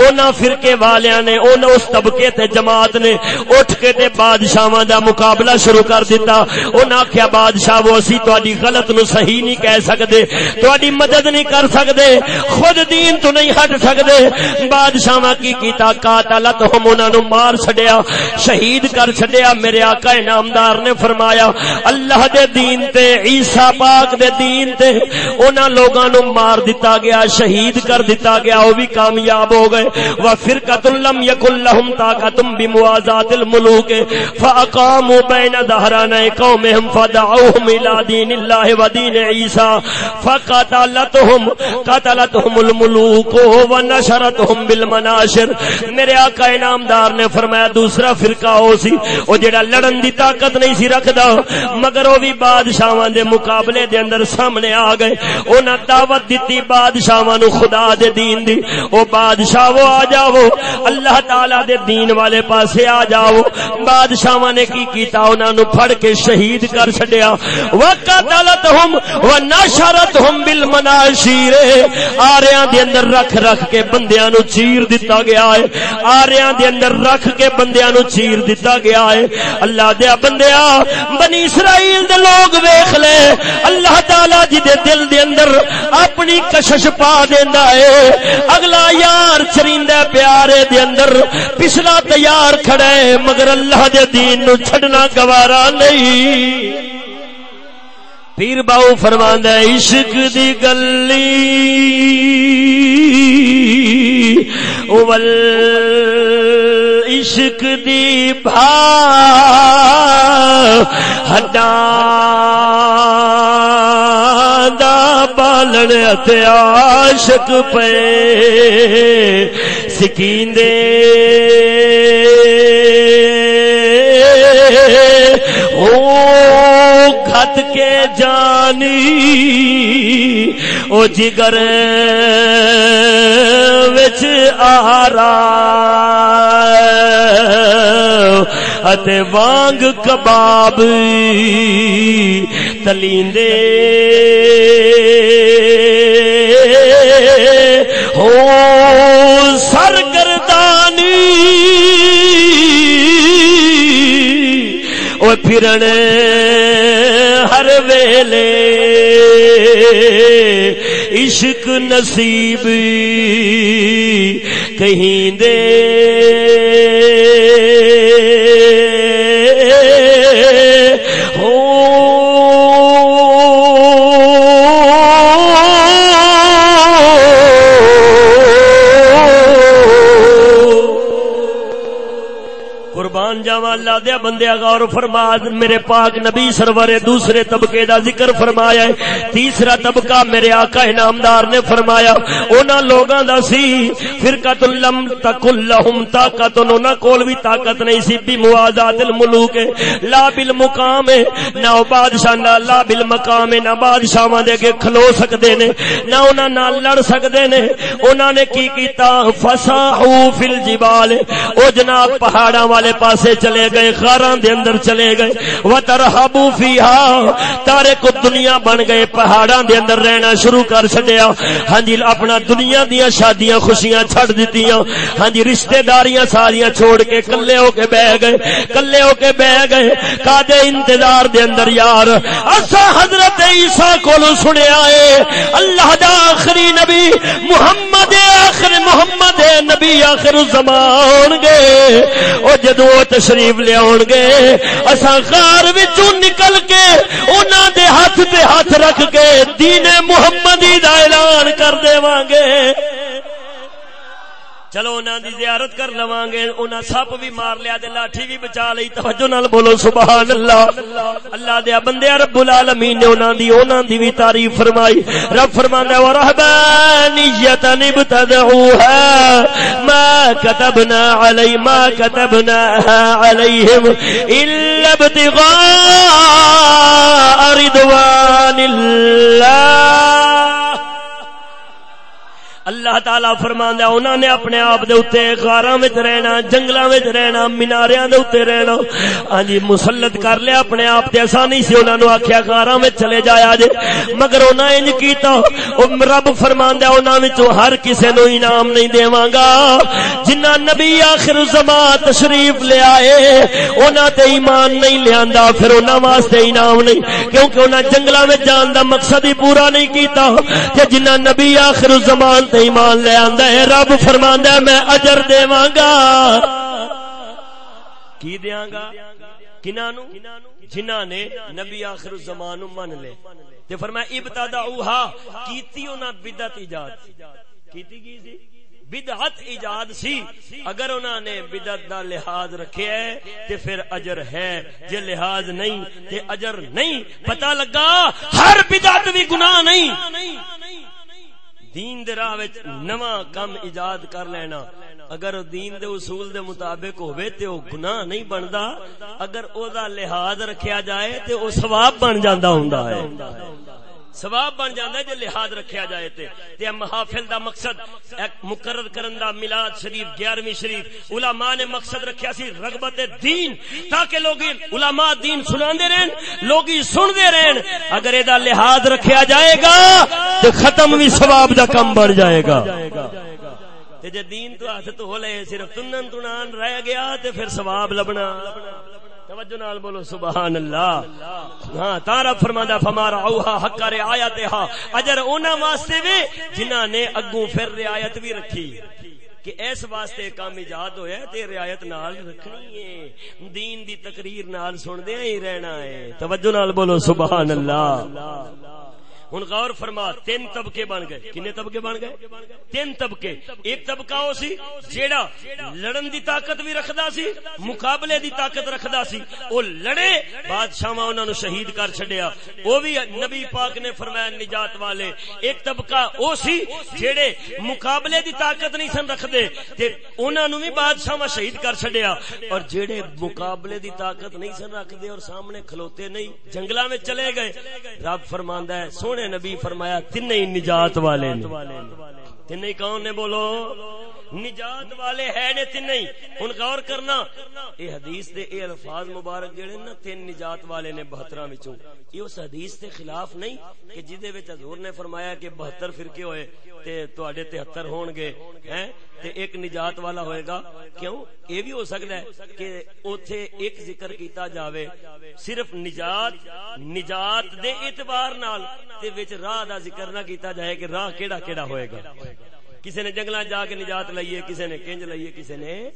انہاں فرقے والیاں نے انہاں اس طبقے تے جماعت نے اٹھ کے تے بادشاہاں دا مقابلہ شروع کر دیتا انہاں کیا بادشاہ وہ اسی تہاڈی غلط نو صحیح نہیں کہہ سکتے تہاڈی مدد نہیں کر سکتے خود دین تو نہیں ہٹ سکتے بادشاہ کی کیتا قاتلت، ہم انہاں نو مار چھڈیا، شہید کر چھڈیا۔ میرے آقا انعامدار نے فرمایا، اللہ دے دین تے، عیسی پاک دے دین تے، انہاں لوگاں نو مار دتا گیا، شہید کر دتا گیا، او بھی کامیاب ہو گئے۔ وا فرقۃ لم یکن لهم طاقت بموازات الملوک، فاقاموا بین ظهرانay قومهم فدعوهم الى دین اللہ و دین عیسی۔ عیسیٰ فقتلتهم قتلتهم الملوک ونشرتهم بالمناشر۔ میرے آقا انعامدار نے فرمایا، دوسرا فرقہ او سی او جڑا لڑن دی طاقت نہیں سی رکھدا، مگر او بھی بادشاہاں دے مقابلے دے اندر سامنے آ گئے۔ انہاں دعوت دتی بادشاہاں نو خدا دے دین دی۔ او بادشاہ وہ آ جاؤ، اللہ تعالی دے دین والے پاسے آ جاؤ۔ بادشاہاں نے کی کیتا، انہاں نو پھڑ کے شہید کر چھڈیا۔ وقتلتهم ونشرتهم بالمناشیر آریاں دے اندر رکھ رکھ کے بندیاں نو چیر دتا گیا ہے۔ آریاں دے اندر رکھ کے بندیاں نو چیر دتا گیا ہے۔ اللہ دے بندیا بنی اسرائیل دے لوگ ویکھ لے۔ اللہ تعالی جی دے دل دے اندر اپنی کشش پا دیندا ہے۔ اگلا یار چریندا پیارے دے اندر پچھلا تیار کھڑا ہے، مگر اللہ دے دین نو چھڈنا گوارا نہیں۔ پیر باؤ فرماندا عشق دی گلی۔ اول عشق دی بھا۔ ہڈا دا بالن تے عاشق پے۔ سکین جانی او جگر وچ آرا اتے وانگ کباب تلیندے ہو سرگردانی او پھرن ہر ویلے عشق نصیب کہیں دے بندیا غور فرما، میرے پاک نبی سرور دوسرے طبقے دا ذکر فرمایا ہے، تیسرا طبقہ میرے آقا انعامدار نے فرمایا، اونا لوگاں دا سی فرقت لم تکل لهم طاقت انہاں کول بھی طاقت نہیں سی بھی موازات الملوک، لا بالمقام، نہ بادشاہ، نہ لا بالمقام، نہ بادشاہاں دے کے کھلو سکدے نے، نہ انہاں نال لڑ سکدے نے انہاں نے کی کیتا؟ فساحو فی الجبال، او جناب پہاڑاں والے پاسے چلے گئے غار دے اندر چلے گئے۔ وترحبو فیھا تارے کو دنیا بن گئے، پہاڑاں دے اندر رہنا شروع کر چھڈیا۔ ہاں جی اپنا دنیا دیاں شادیاں خوشیاں چھڑ دتیاں۔ ہاں جی رشتہ داریاں ساریاں چھوڑ کے کلے ہو کے بیٹھ گئے۔ کلے ہو کے بیٹھ گئے۔ کادے انتظار دے اندر یار۔ اسا حضرت عیسی کولو سنیا اے۔ اللہ دا آخری نبی، محمد آخر، محمد نبی آخر زمان گے او جدو تشریف لیا گے اصا غار وچوں نکل کے انہاں دے ہاتھ تے ہاتھ رکھ کے دین محمدی دا اعلان کر دیواں گے چلو انہاں دی زیارت کر لواں گے، انہاں سپ بھی مار لیا تے لاٹھی بھی بچا لئی، توجہ نال بولو، سبحان اللہ۔ اللہ دے بندے رب العالمین نے انہاں دی انہاں دی بھی تعریف فرمائی۔ رب فرماندا ہے ورهبانیت نبتدعوها ما كتبنا علی ما كتبناها علیہم الا ابتغاء رضوان اللہ اللہ تعالی فرماندا انہاں نے اپنے آپ دے اوتے غاراں وچ رہنا، جنگلاں وچ رہنا، میناریاں دے اوتے رہنا۔ ہاں جی مسلط کر لیا اپنے آپ تے اساں نہیں سی انہاں نو آکھیا غاراں وچ چلے جایا جے۔ مگر انہاں انج کیتا، او رب فرماندا انہاں وچوں ہر کسے نو انعام نہیں دیواں گا۔ جنہ نبی آخر زمان تشریف لے آئے، انہاں تے ایمان نہیں لیاندا، پھر انہاں واسطے انعام نہیں۔ کیونکہ انہاں جنگلاں وچ جان دا مقصد ہی پورا نہیں کیتا، کہ جنہ نبی آخر زمان تے ایمان لے آندا ہے، رب فرماندا ہے، میں اجر دیواں گا۔ کی دیاں گا؟ کناں نو جنہاں نے نبی آخر الزمان من لے۔ تے فرمایا ابتدعوها کیتی انہاں بدعت ایجاد۔ کیتی کی سی؟ بدعت ایجاد سی۔ اگر انہوں نے بدعت دا لحاظ رکھے ہے، تے پھر اجر ہے۔ جے لحاظ نہیں، تے اجر نہیں، پتہ لگا، ہر بدعت بھی گناہ نہیں۔ دین دے راہ وچ نواں کم ایجاد کر لینا۔ اگر دین دے اصول دے مطابق ہوئے تے او گناہ نہیں بندا، اگر او دا لحاظ رکھیا جائے تے او ثواب بن جاندا ہوندا ہے۔ ثواب بن جاندا ہے جے لحاظ رکھیا جائے تے۔ تے محافل دا مقصد ایک مقرر کرن دا میلاد شریف 11ویں شریف۔ علماء نے مقصد رکھیا سی رغبت دین، تاکہ لوگ علماء دین سناندے رہن، لوگ سندے رہن۔ اگر اے دا لحاظ رکھیا جائے گا، تے ختم بھی ثواب دا کم بن جائے گا۔ تے جے دین تو ہاتھ تو ہو لے، صرف تنن تنان رہ گیا، تے پھر ثواب لبنا۔ توجہ نال بولو سبحان اللہ ہاں تارا فرماندا فمارا اوہا حق رعایت ہا اجر انہاں واسطے وی جنہاں نے اگوں پھر رعایت بھی رکھی۔ کہ اس واسطے کام ایجاد ہویا تے رعایت نال رکھنی ہے۔ دین دی تقریر نال سن دے ہی رہنا ہے۔ توجہ نال بولو سبحان اللہ ہوں غور فرما، تین طبقے بن گئے۔ کنے طبقے بن گئے؟ تین طبقے۔ ایک طبقہ وہ سی جیڑا لڑن دی طاقت بھی رکھدا سی، مقابلے دی طاقت رکھدا سی۔ او لڑے بادشاہ انہاں نو شہید کر چھڈیا۔ او بھی نبی پاک نے فرمایا، نجات والے۔ ایک طبقہ او سی جیڑے مقابلے دی طاقت نہیں سن رکھدے، تے انہاں نو بھی بادشاہ شہید کر چھڈیا۔ اور جیڑے مقابلے دی طاقت نہیں سن رکھدے اور سامنے کھلوتے نہیں، جنگلاں میں چلے گئے، رب فرماندا ہے سونے سونے نبی فرمایا تین نجات والے تین کون نے بولو؟ نجات والے ہے نے تین ہوں غور کرنا، اے حدیث دے اے الفاظ مبارک جڑے نا، تین نجات والے نے بہتر وچوں۔ یہ اس حدیث دے خلاف نہیں کہ جدے وچ حضور نے فرمایا کہ بہتر فرقے ہوئے، تے تواڈے 73 ہون گے، ہیں؟ تے ایک نجات والا ہوئے گا۔ کیوں؟ اے بھی ہو سکتا ہے کہ اوتھے ایک ذکر کیتا جاوے، صرف نجات نجات دے اعتبار نال، تے وچ راہ دا ذکر نہ کیتا جائے کہ راہ کیڑا کیڑا ہوئے گا۔ کسی نے جنگل جا کے نجات لئیے کسی نے کنج لئیے کسی نے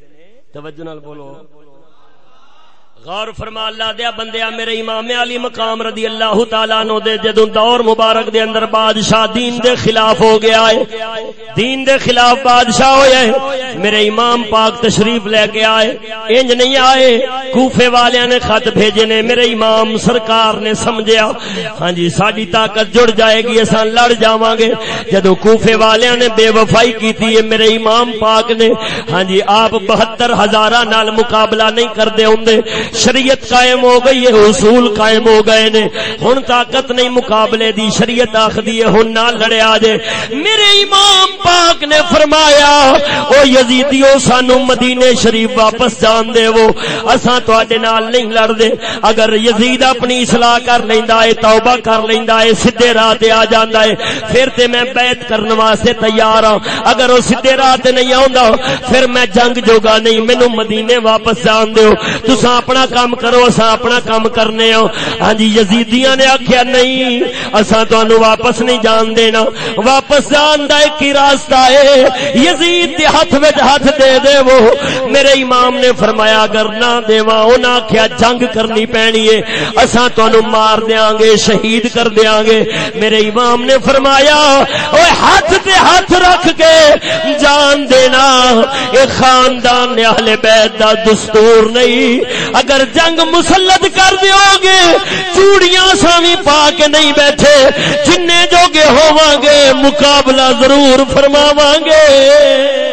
توجہ نال بولو۔ غور فرما، اللہ دیا بندیا، میرے امام علی مقام رضی اللہ تعالیٰ نو دے، جدوں دور مبارک دے اندر بادشاہ دین دے خلاف ہو گیا ہے، دین دے خلاف بادشاہ ہویا ہے میرے امام پاک تشریف لے کے آئے، انج نہیں آئے، کوفے والیاں نے خط بھیجے نے، میرے امام سرکار نے سمجھیا ہاں جی ساڈی طاقت جڑ جائے گی، اساں لڑ جاواں گے، جدوں کوفے والیاں نے بے وفائی کیتی ہے، میرے امام پاک نے ہاں جی آپ 72 ہزاراں نال مقابلہ نہیں کردے ہوندے شریعت قائم ہو گئی ہے، اصول قائم ہو گئے نے۔ ہن طاقت نہیں مقابلے دی، شریعت آخدی ہے، ہن نہ لڑیا جے۔ میرے امام پاک نے فرمایا، او یزیدیو، سانو مدینے شریف واپس جان دے وہ اساں تواڈے نال نہیں لڑ دے اگر یزید اپنی اصلاح کر لیندا ہے، توبہ کر لیندا ہے، سیدھے راہ تے آ جاندا ہے، پھر تے میں بیعت کرن واسطے تیار ہاں۔ اگر او سیدھے راہ تے نہیں آوندا، پھر میں جنگ جوگا نہیں، مینوں مدینے واپس جان دیو۔ تساں اپنا کام کرو اصا اپنا کام کرنے ہو ہاں جی یزیدیاں نے آخیا نہیں اصا تہن واپس نہیں جان دینا۔ واپس جان کا ایک ہی راستہ ہے۔ یزید کے ہاتھ میں ہاتھ دے دے وہ۔ میرے امام نے فرمایا، اگر نہ دے انہیں آخیا جنگ کرنی پینی ہے۔ اصا تہن مار دیا گے، شہید کر دیا گے۔ میرے امام نے فرمایا وہ ہاتھ تے ہاتھ رکھ کے جان دینا۔ یہ خاندان، اہل بیت دا دستور نہیں۔ اگر اگر جنگ مسلط کر دیو گے، چوڑیاں سامی پا کے نہیں بیٹھے جن جو گے ہوا گے، مقابلہ ضرور فرماواں گے۔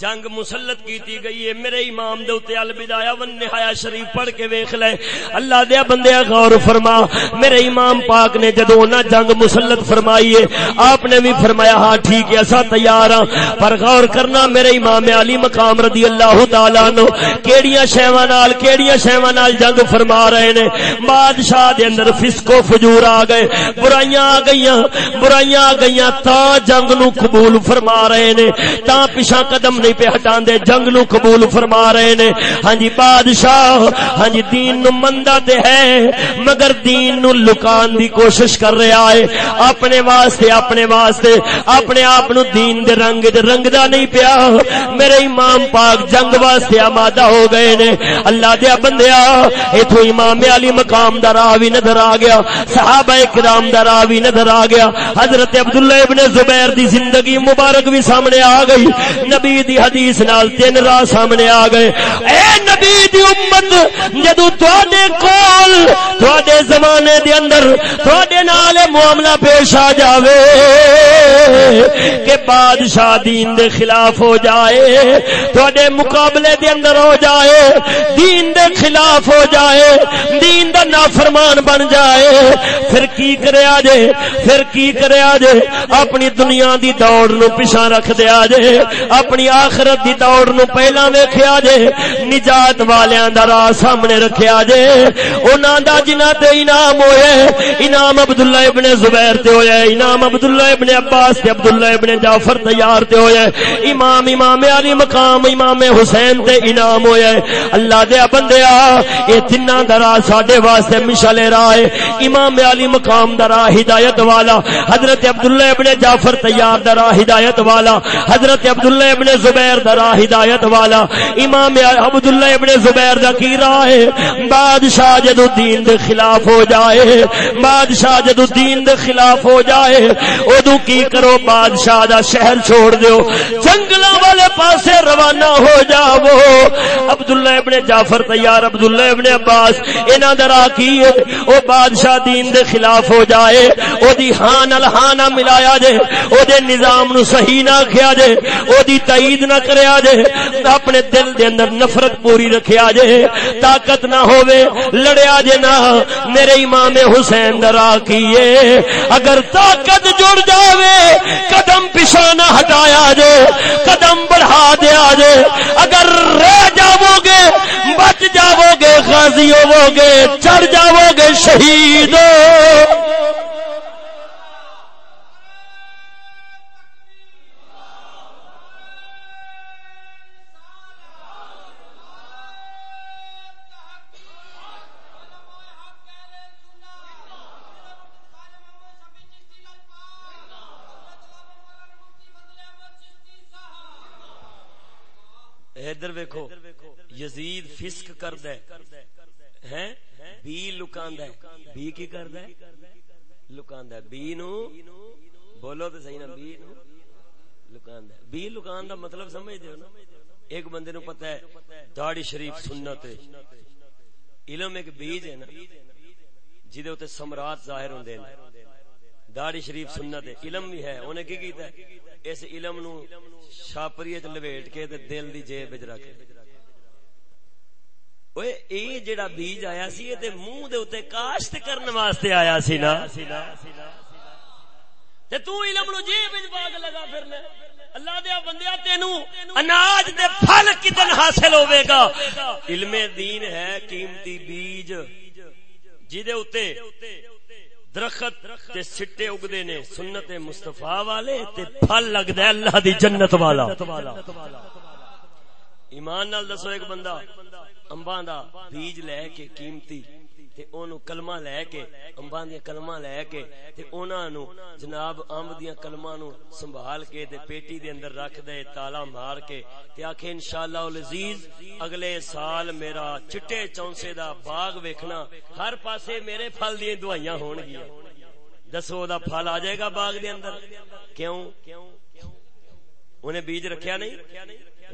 جنگ مسلط کیتی گئی ہے۔ میرے امام دے اوتے البدایا ون نہایا شریف پڑھ کے ویکھ لے۔ اللہ دے بندے غور فرما۔ میرے امام پاک نے جدوں نہ جنگ مسلط فرمائی ہے، آپ نے بھی فرمایا ہاں ٹھیک ہے اسا تیار ہاں۔ پر غور کرنا، میرے امام علی مقام رضی اللہ تعالی عنہ کیڑیاں شیواں نال، کیڑیاں شیواں نال جنگ فرما رہے نے۔ بادشاہ دے اندر فسق و فجور آ گئے۔ برائیاں آ گئیاں، برائیاں آ گئیاں، تا جنگ نو قبول فرما رہے نے۔ تا پیچھے قدم نہیں پہ ہٹا دے جنگ نو قبول فرما رہے نے۔ ہاں جی بادشاہ ہاں جی دین نو مندا تے ہے، مگر دین نو لکان دی کوشش کر رہا ہے۔ اپنے واسطے اپنے واسطے، اپنے آپ نو دین دے رنگ دے رنگ دا نہیں پیا۔ میرے امام پاک جنگ واسطے آمادہ ہو گئے نے۔ اللہ دیا بندیا ایتھوں امام علی مقام دا راہ بھی نظر آ گیا۔ صحابہ کرام دا راہ بھی نظر آ گیا۔ حضرت عبداللہ ابن زبیر دی زندگی مبارک بھی سامنے آ گئی۔ نبی دی حدیث نال تین راہ سامنے آ گئے۔ اے نبی دی امت، جدو تواڈے کول، تواڈے زمانے دے اندر، تواڈے نال معاملہ پیش آ جاوے، کہ بادشاہ دین دے خلاف ہو جائے، تواڈے مقابلے دے اندر ہو جائے، دین دے خلاف ہو جائے، دین دا نافرمان بن جائے۔ پھر کی کرے آجے پھر کی کرے آجے اپنی دنیا دی دوڑ نو پیچھا رکھ دے آجے اپنی آخرت دی دوڑ نو پہلا ویکھے آجے نجات والیاں دا راہ سامنے رکھے آجے انہاں دا جنہ تے انعام ہوئے، انعام عبداللہ ابن زبیر تے ہوئے، انعام عبداللہ ابن عباس تے عبداللہ ابن جعفر تیار تے ہوئے۔ امام امام علی مقام، امام حسین تے انعام ہوئے۔ اللہ دے بندیا اے تنہ درا ساڈے واسطے مشل راہ امام علی مقام درا ہدایت والا، حضرت عبداللہ ابن جعفر تیار درا ہدایت والا، حضرت عبداللہ ابن زبیر زبیر درا ہدایت والا۔ امام عبداللہ ابن زبیر دا کی راہ بادشاہ جدو دین دے خلاف ہو جائے۔ بادشاہ جدو دین دے خلاف ہو جائے۔ ادو کی کرو بادشاہ دا شہر چھوڑ دیو۔ جنگلوں والے پاسے روانہ ہو جاؤ۔ عبداللہ ابن جعفر تیار، عبداللہ ابن عباس، انہاں درا کی او بادشاہ دین دے خلاف ہو جائے۔ او دی ہان الہانہ ملایا جے۔ او دے نظام نو صحیح نہ کیا جے۔ او دی تائید نہ کریا جے اپنے دل دے اندر نفرت پوری رکھیا جے، طاقت نہ ہووے لڑیا جے نہ، میرے امام حسین درا کیے اگر طاقت جڑ جاوے، قدم پیچھے نہ ہٹایا جے، قدم بڑھا دیا جے، اگر رہ جاؤ گے بچ جاؤ گے غازی ہو گے چڑھ جاؤ گے شہید ہو۔ ادھر ویکھو، یزید فسق کرد ہے، بی لکاند ہے۔ بی کی کرد ہے؟ لکاند ہے۔ بی نو، بولو تو صحیح نا، بی نو لکاند ہے۔ بی لکان دا مطلب سمجھ دیو نا؟ ایک بندے نو پتہ ہے داڑی شریف سنت ہے۔ علم ایک بیج ہے نا، جدے ہوتے سمرات ظاہر ہوندے ہیں۔ داڑی شریف سنت ہے، علم بھی ہے۔ انہیں کی کیتا ہے؟ اس علم نو شاپری لویٹ کے دل دی جیب رکھ۔ اے جڑا بیج آیا سی اے تے منہ دے اوتے کاشت کرن واسطے آیا سی نا۔ تے تو علم نو جیب وچ پا لگا پھرنا۔ اللہ دے بندیا تینو اناج دے پھل کدن حاصل ہوے گا۔ علم دین ہے، قیمتی بیج۔ جدے اوتے درخت تے سٹے اگدے نے، سنت مصطفیٰ والے تے پھل لگدا ہے اللہ دی جنت والا۔ ایمان نال دسو ایک بندہ امباں دا بیج لے کے قیمتی۔ تے اونوں کلمہ لے کے امباں دی کلمہ لے کے تے انہاں نو جناب امب دی کلمہ نو سنبھال کے تے پیٹی دے اندر رکھ دے، تالا مار کے تے آکھے انشاءاللہ العزیز، اگلے سال میرا چٹے چونسے دا باغ ویکھنا، ہر پاسے میرے پھل دی دعائیاں ہون گی دسو دا پھل آ جائے گا باغ دے اندر۔ کیوں؟ انہیں بیج رکھیا نہیں؟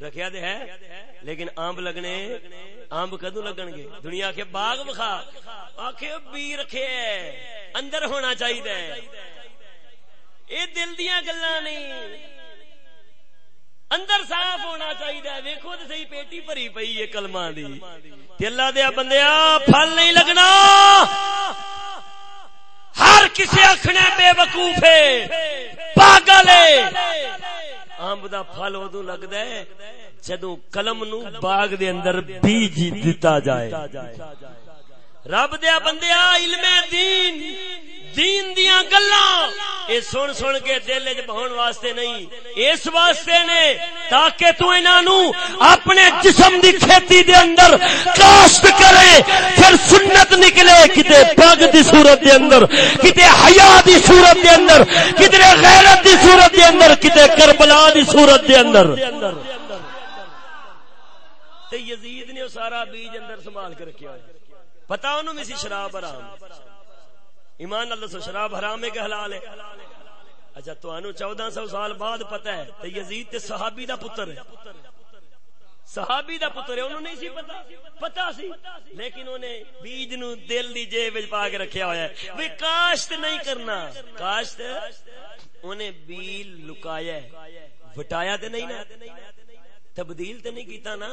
رکھیا دے ہے؟ لیکن آمب لگنے، آمب کدو لگن گے دنیا کے باغ بخا آخے بی رکھے اندر ہونا چاہیے اے دل دیا گلا نہیں اندر صاف ہونا چاہیے ویکو تو صحیح پیٹی بھری پئی ہے کلمہ دی۔ اللہ دیا بندیا پھل نہیں لگنا۔ ہر کسی اکھنے بے وقوف ہے۔ پاگل ہے۔ امب دا پھل ادو لگتا ہے جدو قلم نو باغ دے اندر بیج دتا جائے۔ رب دیا بندیا علم دین۔ دین دیا گلا اے سن سن کے دل چ بہن واسطے نہیں۔ اس واسطے نے تاکہ تو انہاں نو اپنے جسم دی کھیتی دے اندر کاشت کرے، پھر سنت نکلے کتے پگ دی صورت دے اندر کتے حیا دی صورت دے اندر کتے غیرت دی صورت دے اندر کتے کربلا دی صورت دے اندر۔ تے یزید نے سارا بیج اندر سنبھال کے رکھیا پتا انہوں میں سی شراب حرام۔ ایمان اللہ سے شراب حرام ہے کہ حلال ہے؟ اچھا تو چودہ سو سال بعد پتا ہے تو یزید تے صحابی دا پتر ہے۔ صحابی دا پتر ہے، انہوں نہیں سی پتا پتا سی۔ لیکن انہیں بیج نو دل دی جیب وچ پا کے رکھیا ہوا ہے۔ وہ کاشت نہیں کرنا۔ کاشت انہیں بیل لکایا ہے۔ وٹایا تے نہیں نا۔ تبدیل تے نہیں کیتا نا۔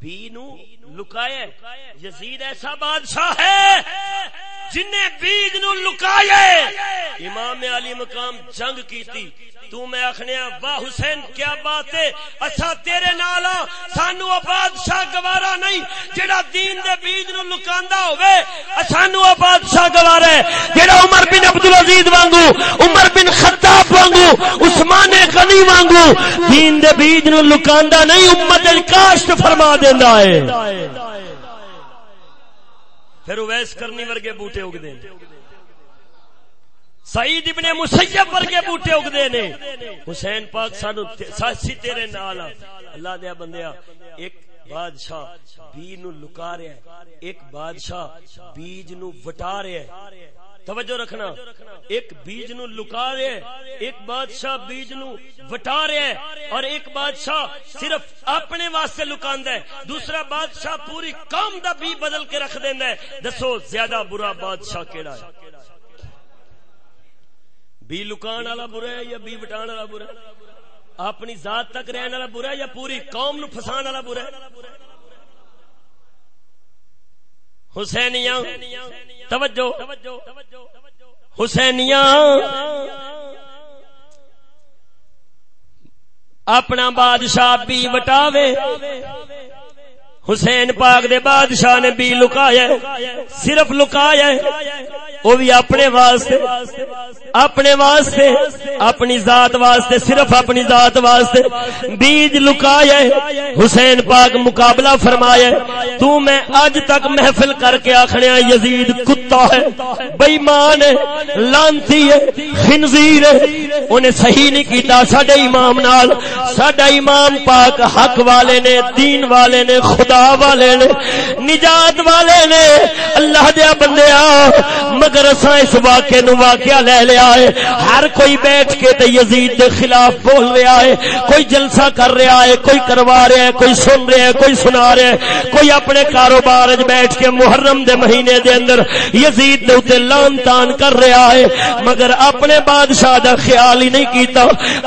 بی نو لکایا ہے۔ یزید ایسا بادشاہ ہے۔ جن بیج نو لکایا امام علی مقام جنگ کیتی۔ تو میں اخنے واہ حسین، کیا بات ہے؟ اچھا تیرے نال سانو بادشاہ گوارا نہیں، جڑا دین دے بیج نو لکاندا ہوے سانو بادشاہ گوارا ہے۔ جڑا عمر بن عبد العزیز وانگو، عمر بن خطاب وانگو، عثمان غنی وانگو، دین دے بیج نو لکاندا نہیں، امت کاشت فرما دیندا ہے۔ پھر اویس کرنی ورگے بوٹے اگ دیں سعید ابن مسیب ورگے بوٹے اگدے نے۔ حسین پاک سانو ساسی تیرے نال اللہ دیا بندیا، ایک بادشاہ بی نو لکا رہا ہے، ایک بادشاہ بیج نو وٹا رہا ہے۔ توجہ رکھنا۔ ایک بیج نو لکا رہے ایک بادشاہ بیج نو وٹا رہے ہے اور ایک بادشاہ صرف اپنے واسطے لکاندا ہے، دوسرا بادشاہ پوری قوم دا بی بدل کے رکھ دیندا ہے۔ دسو زیادہ برا بادشاہ کیڑا ہے؟ بی لکان والا برا ہے یا بی وٹان والا برا ہے؟ اپنی ذات تک رہنے والا برا ہے یا پوری قوم نو فسان والا برا ہے؟ حسینیاں، توجہ، حسینیاں، اپنا بادشاہ بی وٹاوے، حسین پاک دے بادشاہ نے بھی لکایا صرف لکایا وہ بھی اپنے واسطے اپنے واسطے، اپنی ذات واسطے، صرف اپنی ذات واسطے۔ بیج لکایا حسین پاک مقابلہ فرمایا تو میں اج تک محفل کر کے آخنے یزید کتا ہے، بےمان ہے، لانتی ہے، خنزیر ہے۔ انہیں صحیح نہیں کیتا، ساڈے امام نال، ساڈا امام پاک حق والے نے، دین والے نے، خدا والے نے، نجات والے نے۔ اللہ دیا بندیا مگر اساں اس واقعے نو واقعہ لے لیا ہے ہر کوئی بیٹھ کے تے یزید دے خلاف بول رہا ہے، کوئی جلسہ کر رہا ہے، کوئی کروا رہا ہے، کوئی سن رہا ہے، کوئی سنا رہا ہے، کوئی اپنے کاروبار وچ بیٹھ کے محرم دے مہینے دے اندر یزید دے اوتے لان تان کر رہا ہے، مگر اپنے بادشاہ دا خیال ہی نہیں کیتا،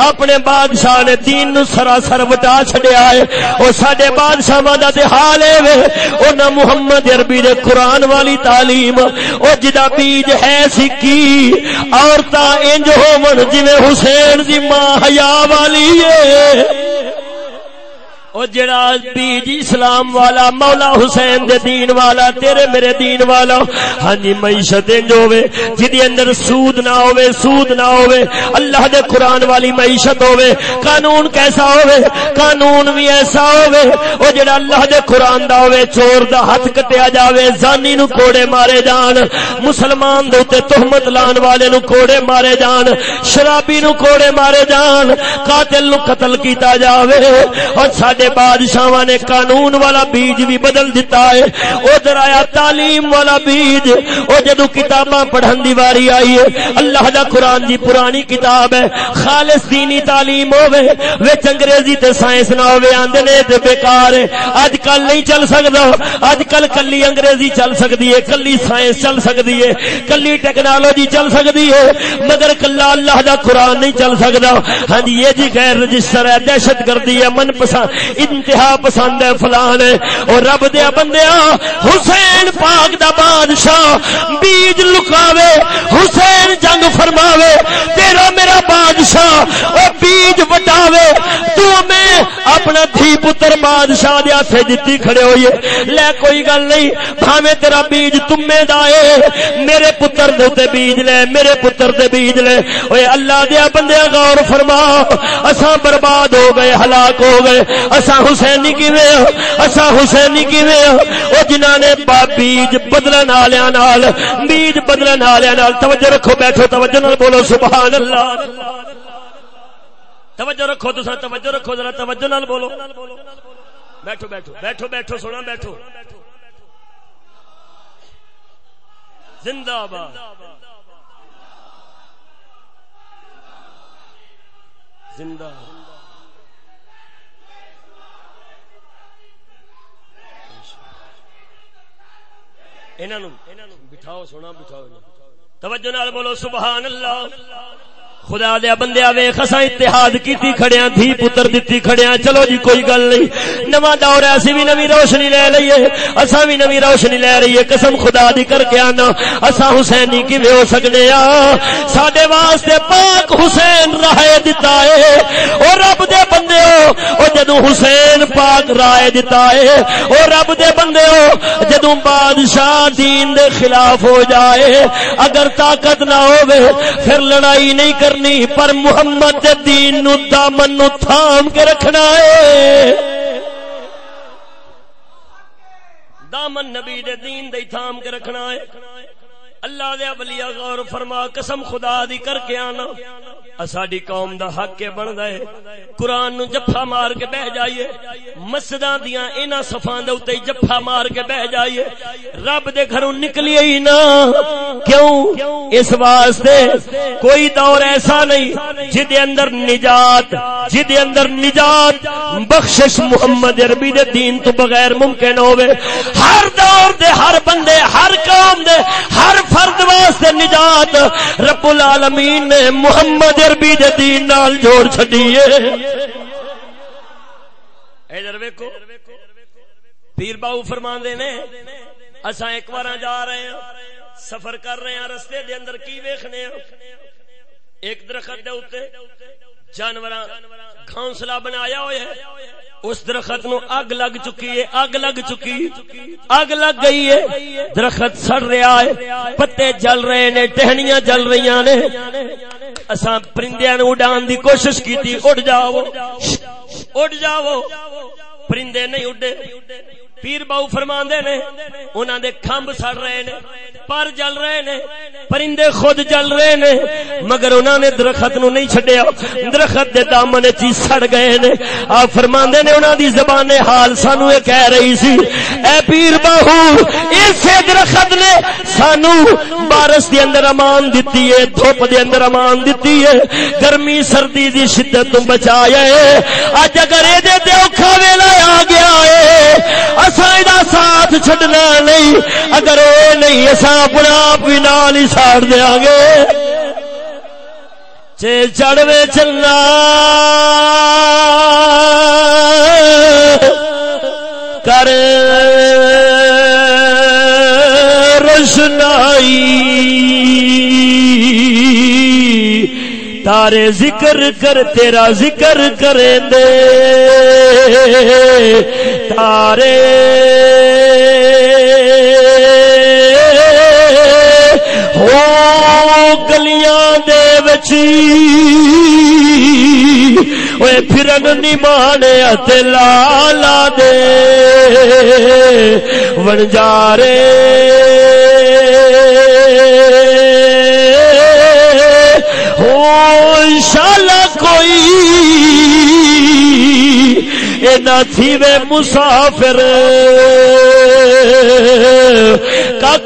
اپنے بادشاہ نے دین نو سراسر وٹا چھڈیا ہے، او ساڈے بادشاہاں دا تے حال ہے او نہ محمد عربی دے قرآن والی تعلیم، او جدا پی بیج ہے سکی عورتاں انج ہون جویں حسین دی ماں حیا والی ہے۔ او جڑا بیج اسلام والا، مولا حسین دے دین والا، تیرے میرے دین والا ہاں جی معیشت انج ہوے جدی اندر سود نہ ہوے سود نہ ہوے اللہ دے قرآن والی معیشت ہوے قانون کیسا ہوے قانون بھی ایسا ہوے او جڑا اللہ دے قرآن دا ہوے چور دا ہاتھ کٹیا جاوے، زانی نو کوڑے مارے جان، مسلمان دے تے تہمت لان والے نو کوڑے مارے جان، شرابی نو کوڑے مارے جان، قاتل نو قتل کیتا جاوے، اور ساڈے دے بادشاہ نے قانون والا بیج بھی بدل دیتا ہے۔ ادھر آیا تعلیم والا بیج۔ او جدو کتاباں پڑھن دی واری آئی ہے۔ اللہ دا قرآن دی پرانی کتاب ہے۔ خالص دینی تعلیم ہوے وچ انگریزی تے سائنس نہ ہوے آندے نے تے بیکار ہے۔ اج کل نہیں چل سکدا۔ اج کل کلی انگریزی چل سکدی ہے، کلی سائنس چل سکدی ہے، کلی ٹیکنالوجی چل سکدی ہے۔ مگر کلا اللہ دا قرآن نہیں چل سکدا۔ ہاں جی یہ جی غیر رجسٹر ہے، دہشت گردی ہے من پسند انتہا پسند ہے فلان اور رب دیا بندیا حسین پاک دا بادشاہ بیج لکاوے، حسین جنگ فرماوے، تیرا میرا بادشاہ، او بیج وٹاوے، تو میں اپنا دھی پتر بادشاہ دیا سے جتی کھڑے ہوئے لے کوئی گل نہیں بھاوے تیرا بیج تمے دائے میرے پتر دے بیج لے، میرے پتر دے بیج لے۔ اوے اللہ دیا بندیا غور فرما۔ اساں برباد ہو گئے، ہلاک ہو گئے۔ اسا حسینی کیویں اسا حسینی کیویں او جنہاں نے با بیج بدلن والےاں نال، بیج بدلن والےاں نال، توجہ رکھو، بیٹھو، توجہ نال بولو، سبحان اللہ۔ توجہ رکھو تو سر توجہ رکھو ذرا، توجہ نال بولو۔ بیٹھو بیٹھو بیٹھو بیٹھو سونا بیٹھو۔ زندہ باد زندہ بٹھاؤ، سونا، بٹھاؤ توجہ نال بولو، سبحان اللہ۔ خدا دیا بندیا ویخ اصا اتحاد کیتی کھڑیا تھی پتر دیتی کھڑیا چلو جی کوئی گل نہیں۔ نواں دور ایسی بھی نوی روشنی لے لئیے۔ اصا بھی نوی روشنی لے رہی قسم خدا دی کر کے آنا۔ اصا حسینی کی ہو سکنے آ؟ سڈے واسطے پاک حسین رائے دتا ہے۔ او رب دے بندے ہو، او جدو حسین پاک رائے دتا ہے، او رب دے بندے ہو جدو بادشاہ دین دے خلاف ہو جائے۔ اگر طاقت نہ ہوئے پھر لڑائی نہیں کر کرنی پر محمد دین نو دامن نو تھام کے رکھنا ہے۔ دامن نبی دے دین دے تھام کے رکھنا ہے۔ اللہ دے اولیاء غور فرما، قسم خدا دی کر کے آنا۔ اساڈی قوم دا حق کے بن ہے۔ قرآن نو جفا مار کے بہ جائیے۔ مسجداں دیاں انہاں صفاں دے اوتے جفا مار کے بہ جائیے۔ رب دے گھروں نکلیے ہی نہ۔ کیوں؟ اس واسطے کوئی دور ایسا نہیں جدے اندر نجات جدے اندر نجات۔ بخشش محمد عربی دے دین تو بغیر ممکن ہوے ہر دور دے، ہر بندے، ہر قوم دے، ہر فرد واسطے نجات۔ رب العالمین نے محمد عربی دے دین نال جوڑ چھڈیے۔ ادھر ویکھو۔ پیر باو فرماندے نے، اساں ایک بار جا رہے ہیں، سفر کر رہے ہیں، رستے دے اندر کی ویکھنے ہیں؟ ایک درخت دے اوتے جانوراں گھونسلا بنایا ہوئے ہے۔ اس درخت نو اگ لگ چکی ہے، اگ لگ چکی اگ لگ گئی ہے۔ درخت سڑ رہا ہے، پتے جل رہے نے، ٹہنیاں جل رہی نے۔ اساں پرندیاں نو اڈان دی کوشش کیتی اڑ جاؤ اڑ جاؤ پرندے نہیں اڈے۔ پیر باؤ فرما نے انہوں دے کھمب سڑ رہے نے، پر جل رہے نے، پرندے خود جل رہے نے، مگر انہوں نے درخت نو نہیں چھڈیا۔ درخت دے دامن چی سڑ گئے نے۔ آپ فرما نے انہوں دی زبان حال سانو یہ کہہ رہی سی، اے پیر باہو، اسے درخت نے سانو بارش دے اندر امان دیتی ہے، دھوپ دے اندر امان دیتی ہے۔ گرمی، سردی دی شدت تو بچایا ہے۔ اج اگر اے دے اوکھا ویلا آ گیا ہے اسا ساتھ چھڈنا نہیں۔ اگر اے نہیں اسا اپنا آپ بھی نال ہی ساڑ دیا گے۔ چے چلنا۔ کر روشنائی۔ تارے ذکر کر، تیرا ذکر کریں دے۔ تارے ہو گلیاں دے بچی پھرن نمانے تے لالا دے۔ ونجارے ہو انشاءاللہ کوئی نہ تھی وے مسافر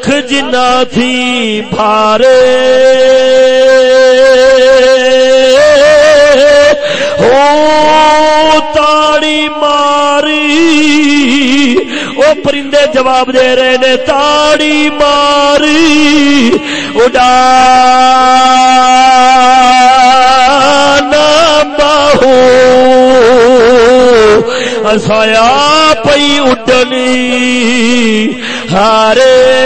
کھ جنا تھی بھارے۔ ہو تاڑی ماری، او پرندے جواب دے رہے نے، تاڑی ماری۔ اڈا باہو اسایا پئی اڈنی۔ ہارے۔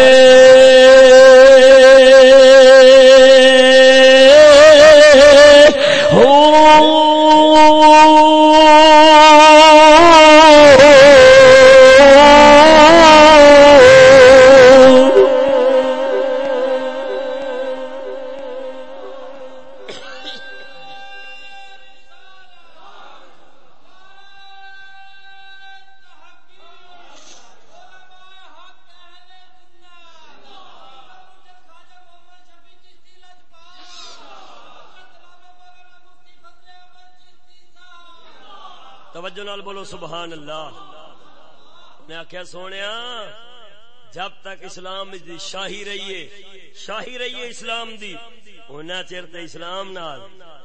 نال بولو، سبحان اللہ۔ میں آخیا سونے جب تک اسلام دی شاہی رہی ہے شاہی رہی ہے اسلام دی، اونا چیر تے اسلام نال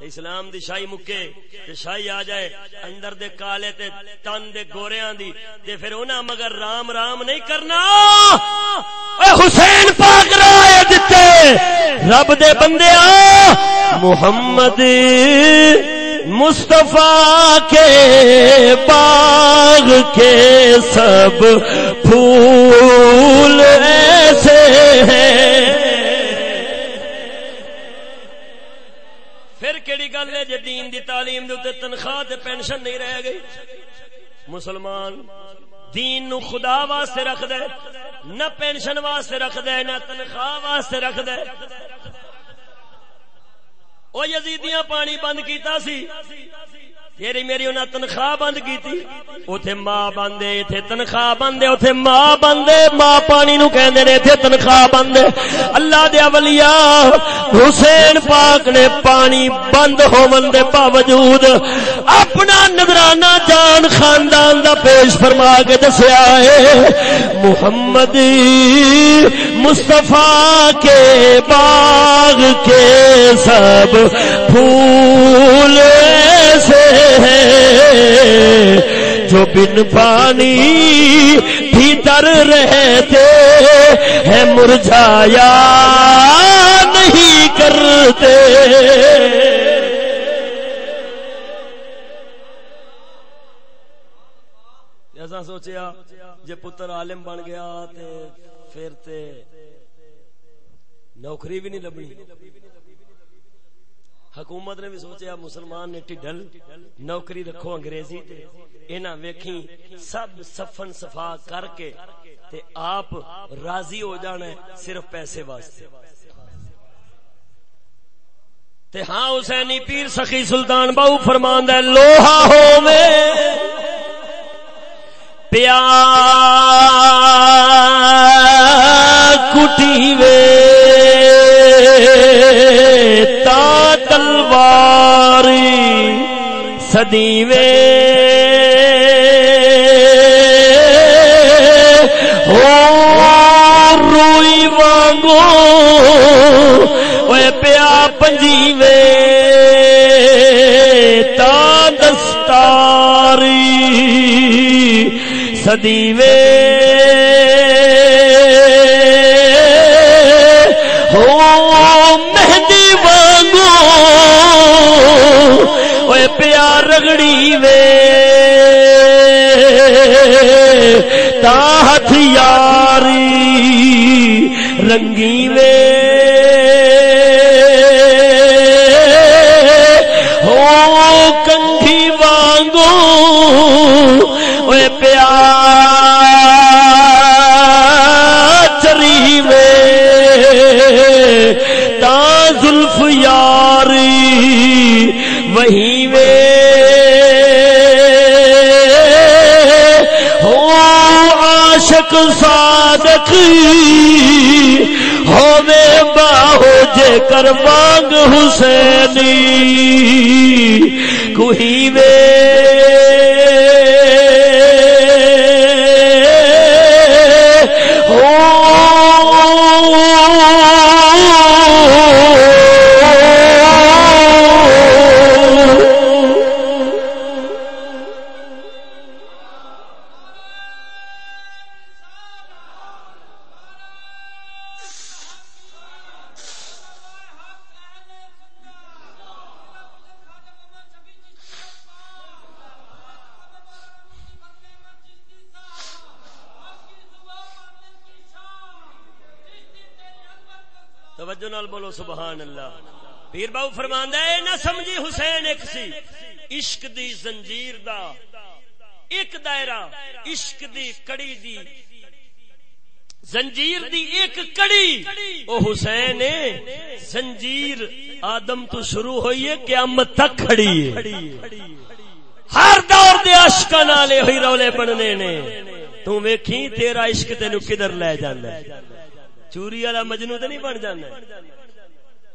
اسلام دی شاہی مکے، تے شاہی آ جائے، اندر دے کالے تے تن دے گوریاں دی، تے پھر اونا مگر رام رام نہیں کرنا۔ اے حسین پاک رائے دتے، رب دے بندے آ محمد مصطفیٰ کے باغ کے سب پھول ایسے ہیں۔ پھر کیڑی گل ہے جی دین دی تعلیم دے تنخواہ تے پینشن نہیں رہ گئی؟ مسلمان، دین نو خدا واسطے رکھ دے نہ پینشن واسطے رکھ دے نہ تنخواہ واسطے رکھ دے وہ یزیدیاں پانی بند کیتا سی۔ تیری میری انہیں تنخواہ بند کی اتے ماں بند اتنے تنخواہ بند اتے ماں بند ماں پانی نو کہ تنخواہ بند اللہ دیا ولیا حسین پاک نے پانی بند ہون دے باوجود اپنا نظرانہ جان خاندان دا پیش فرما کے دسیا ہے، محمد مصطفیٰ کے باغ کے سب پھول سے جو بن پانی بھیتر رہتے ہیں، مرجھایا نہیں کرتے۔ ایسا سوچیا جی پتر عالم بن گیا تے پھر تے نوکری بھی نہیں لبنی۔ حکومت نے بھی سوچا مسلمان نے ٹھڈل، نوکری رکھو انگریزی تے۔ اینا ویکھی سب صفن صفا کر کے تے آپ راضی ہو جانا ہے صرف پیسے واسطے۔ تے ہاں حسینی پیر سخی سلطان باو فرمان ہے، لوہا ہو میں پیا کٹی وے۔ سدیوے ہو ہاں، روئی وانگو۔ اے پیا پنجیوے تا دستاری سدیوے وے۔ رگڑی وے۔ تا ہتھیاری رنگی وے۔ ہو کنگھی وانگو عاشق صادق ہوے باہو جے کر مانگ حسینی کوئی وے پیر باؤ فرمان ہے، نہ سمجھی حسین ایک سی۔ عشق دی زنجیر دا، ایک دائرہ، عشق دی کڑی دی۔ زنجیر دی ایک کڑی، او حسین زنجیر آدم تو شروع ہوئی ہے، قیامت تک کھڑی ہے۔ ہر دور دے عشق نالے ہوئی رولے بننے نے۔ تو ویکھی تیرا عشق تینو کدھر لے جانا چوری والا مجنو تے نہیں بن جانا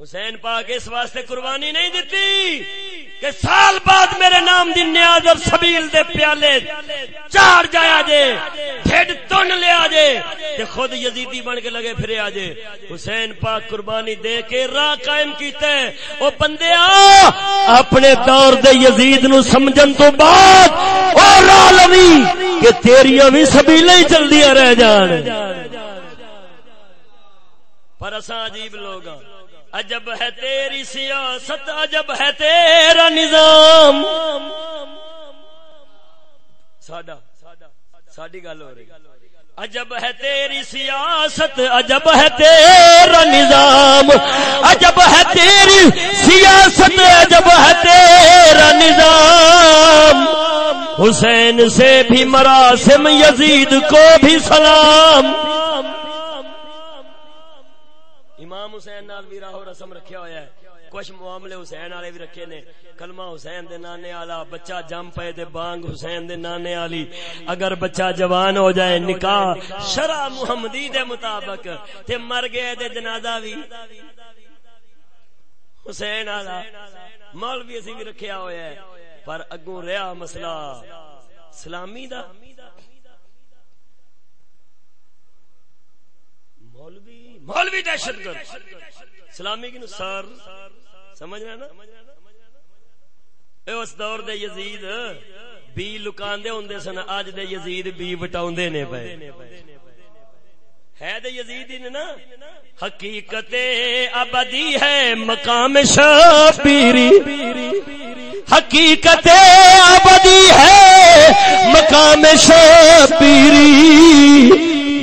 حسین پاک اس واسطے قربانی نہیں دیتی کہ سال بعد میرے نام دی نیاز اور سبیل دے پیالے چار جایا جے ڈھڈ تن لیا جے تے خود یزیدی بن کے لگے پھرے آجے حسین پاک قربانی دے کے راہ قائم کیتے او بندے آ، اپنے دور دے یزید نو سمجھن تو بعد، او رالمی کہ تیریاں بھی سبیلیں ہی چل دیا رہ جان۔ پر اساں عجیب لوگ ہاں۔ عجب ہے تیری سیاست، عجب ہے تیرا نظام۔ ساڈا، ساڈی گل ہو رہی۔ عجب ہے تیری سیاست، عجب ہے تیرا نظام۔ عجب ہے تیری سیاست، عجب ہے تیرا نظام۔ حسین سے بھی مراسم، یزید کو بھی سلام۔ بھی راہو رسم رکھیا ہوا ہے۔ کچھ معاملے حسین والے بھی رکھے نے۔ کلمہ حسین دے نانے والا، بچہ جم پے تے بانگ حسین دے نانے والی۔ اگر بچہ جوان ہو جائے نکاح شرع محمدی دے مطابق تے مر گئے تے جنازہ بھی حسین والا، مولوی اسی بھی رکھیا ہوا ہے۔ پر اگوں رہا مسئلہ سلامی دا۔ مولوی مولوی دہشت گرد۔ سلامی کی سر سمجھ رہے نا؟ اس دور دے یزید، بی لکاندے ہوندے سن اج دے یزید بی وٹاوندے نے پے ہے دے یزید ہی نا؟ حقیقت ابدی ہے، مقام شبیری حقیقت ابدی ہے، مقام شبیری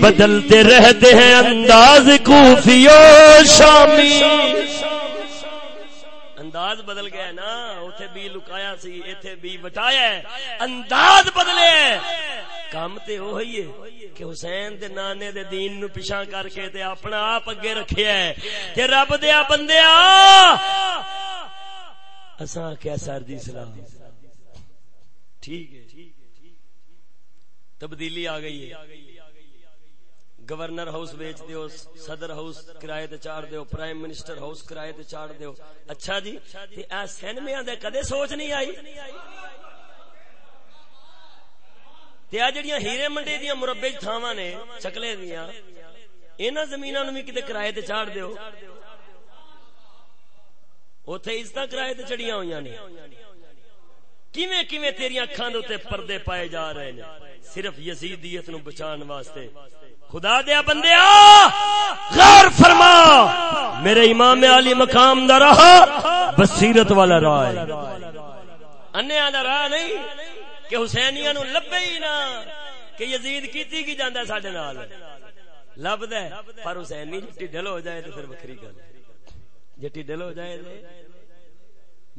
بدلتے رہتے ہیں انداز کوفیو شامی۔ انداز بدل گیا نا اتے بھی لکایا سی اتے بھی بٹایا انداز بدلے کام تے وہی ہے کہ حسین دے نانے دے دین نو پیچھا کر کے تے اپنا آپ اگے رکھیا ہے۔ کہ رب دیا بندیا اساں کیا سر دی سلام۔ ٹھیک ہے۔ تبدیلی آ گئی ہے۔ گورنر ہاؤس ویچ دیو صدر ہاؤس کرائے تے چاڑ دیو پرائم منسٹر ہاؤس کرائے تے چاڑ دیو اچھا جی تے اے سینمے دے کدے سوچ نہیں آئی تے آ جڑیاں ہیرے منڈے دیاں مربع تھاواں نے چکلے دیاں انہاں زمیناں نوں وی کتے کرائے تے چاڑ دیو اوتھے عزت کرائے تے چڑیاں ہویاں نے کیویں کیویں تیریاں اکھاں دے پردے پائے جا رہے ہیں صرف یزیدیت نو بچان واسطے خدا دیا بندے غور فرما۔ میرے امام علی مقام دا رہا بصیرت والا راہ ہے۔ انیا دا راہ نہیں کہ حسینیاں نو لبے ہی نہ، کہ یزید کیتی کی جاندا ساڈے نال۔ لبدا ہے، پر حسینی جی جٹی ڈل ہو جائے تو پھر بکری گل جٹی جی ڈل ہو جائے تے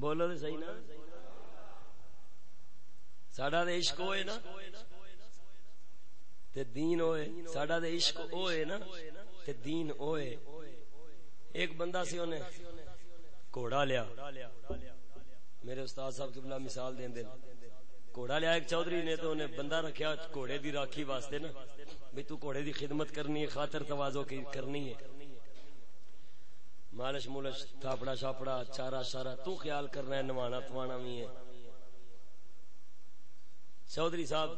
بولو تے صحیح نا۔ ساڈا تے عشق ہوئے نا۔ تے دین ہوئے ساڈا تے عشق ہوئے نا، تے دین ہوئے ایک بندہ سی اونے گھوڑا لیا۔ میرے استاد صاحب کی بلا مثال دین دین گھوڑا لیا ایک چودھری نے تو انہیں بندہ رکھیا گھوڑے دی راکھی واسطے نا بھی تو گھوڑے دی خدمت کرنی ہے، خاطر توازو کی کرنی ہے۔ مالش مولش، تھاپڑا شاپڑا چارا شارا تو خیال کرنا ہے، نوانا توانا بھی ہے۔ چودھری صاحب،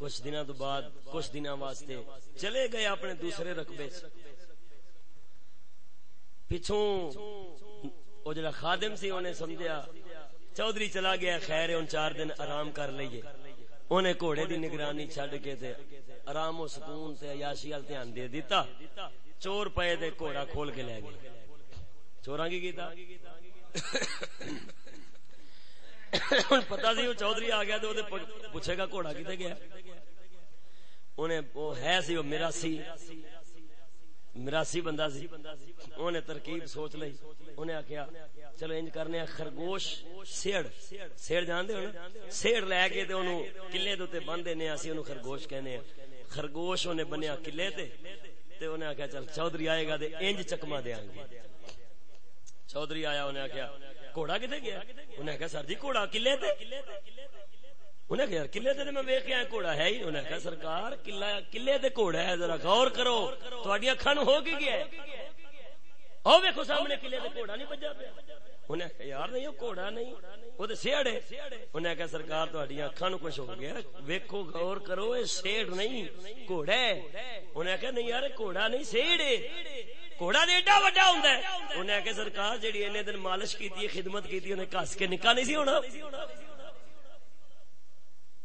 کچھ دنوں تو بعد، کچھ دنوں واسطے چلے گئے اپنے دوسرے رقبے پچھوں وہ جڑا خادم سی انہیں سمجھا چودھری چلا گیا، خیر ان چار دن آرام کر لیے انہیں گھوڑے دی نگرانی چھڈ کے تے آرام و سکون تے عیاشی ال دھیان دے دیتا چور پے تے گھوڑا کھول کے لے گئے۔ چوراں کی کیتا؟ ہوں پتا سی، وہ چودھری آ گیا تو پوچھے گا گھوڑا کتنے گیا۔ انہیں وہ ہے سی، وہ میرا سی مراسی بندہ سی۔ انہیں ترکیب سوچ لئی۔ انہیں آخیا چلو انج کرنے خرگوش سیڑ۔ سیڑ جان دے سیڑ لے کے تے انہوں کلے دو تے بندے نے اسی انہوں خرگوش کہنے خرگوش انہیں بنیا کلے تے۔ تے انہیں آخیا چل چودھری آئے گا تے انج چکما دے آئیں گے۔ چودھری آیا، انہیں آخیا گھوڑا کتنے گیا؟ انہیں کہا، سر جی گھوڑا کلے تے؟ انہیں کہا کلے تے میں ویکھ آیا گھوڑا ہاں, ہے ہی انہیں کہا، سرکار کلے تے گھوڑا ہے، ذرا غور کرو تہاڈی اکھاں نو ہو کی گیا او ویکھو سامنے، قلعے تے گھوڑا نہیں بجا پیا۔ انہیں کہا، یار، نہیں، وہ گھوڑا نہیں، وہ سیڑ ہے انہیں کہا، سرکار تہاڈی اکھاں نو کچھ ہو گیا ویکھو، غور کرو اے سیڑ نہیں گھوڑا ہے. انہیں کہا، نہیں، یار گھوڑا نہیں، سیڑ ہے. گھوڑا تے ایڈا وڈا ہوندا ہے انہیں کہا سرکار جیڑی اینے دن مالش کیتی ہے خدمت کیتی انہیں کس کے نکاح نہیں سی ہونا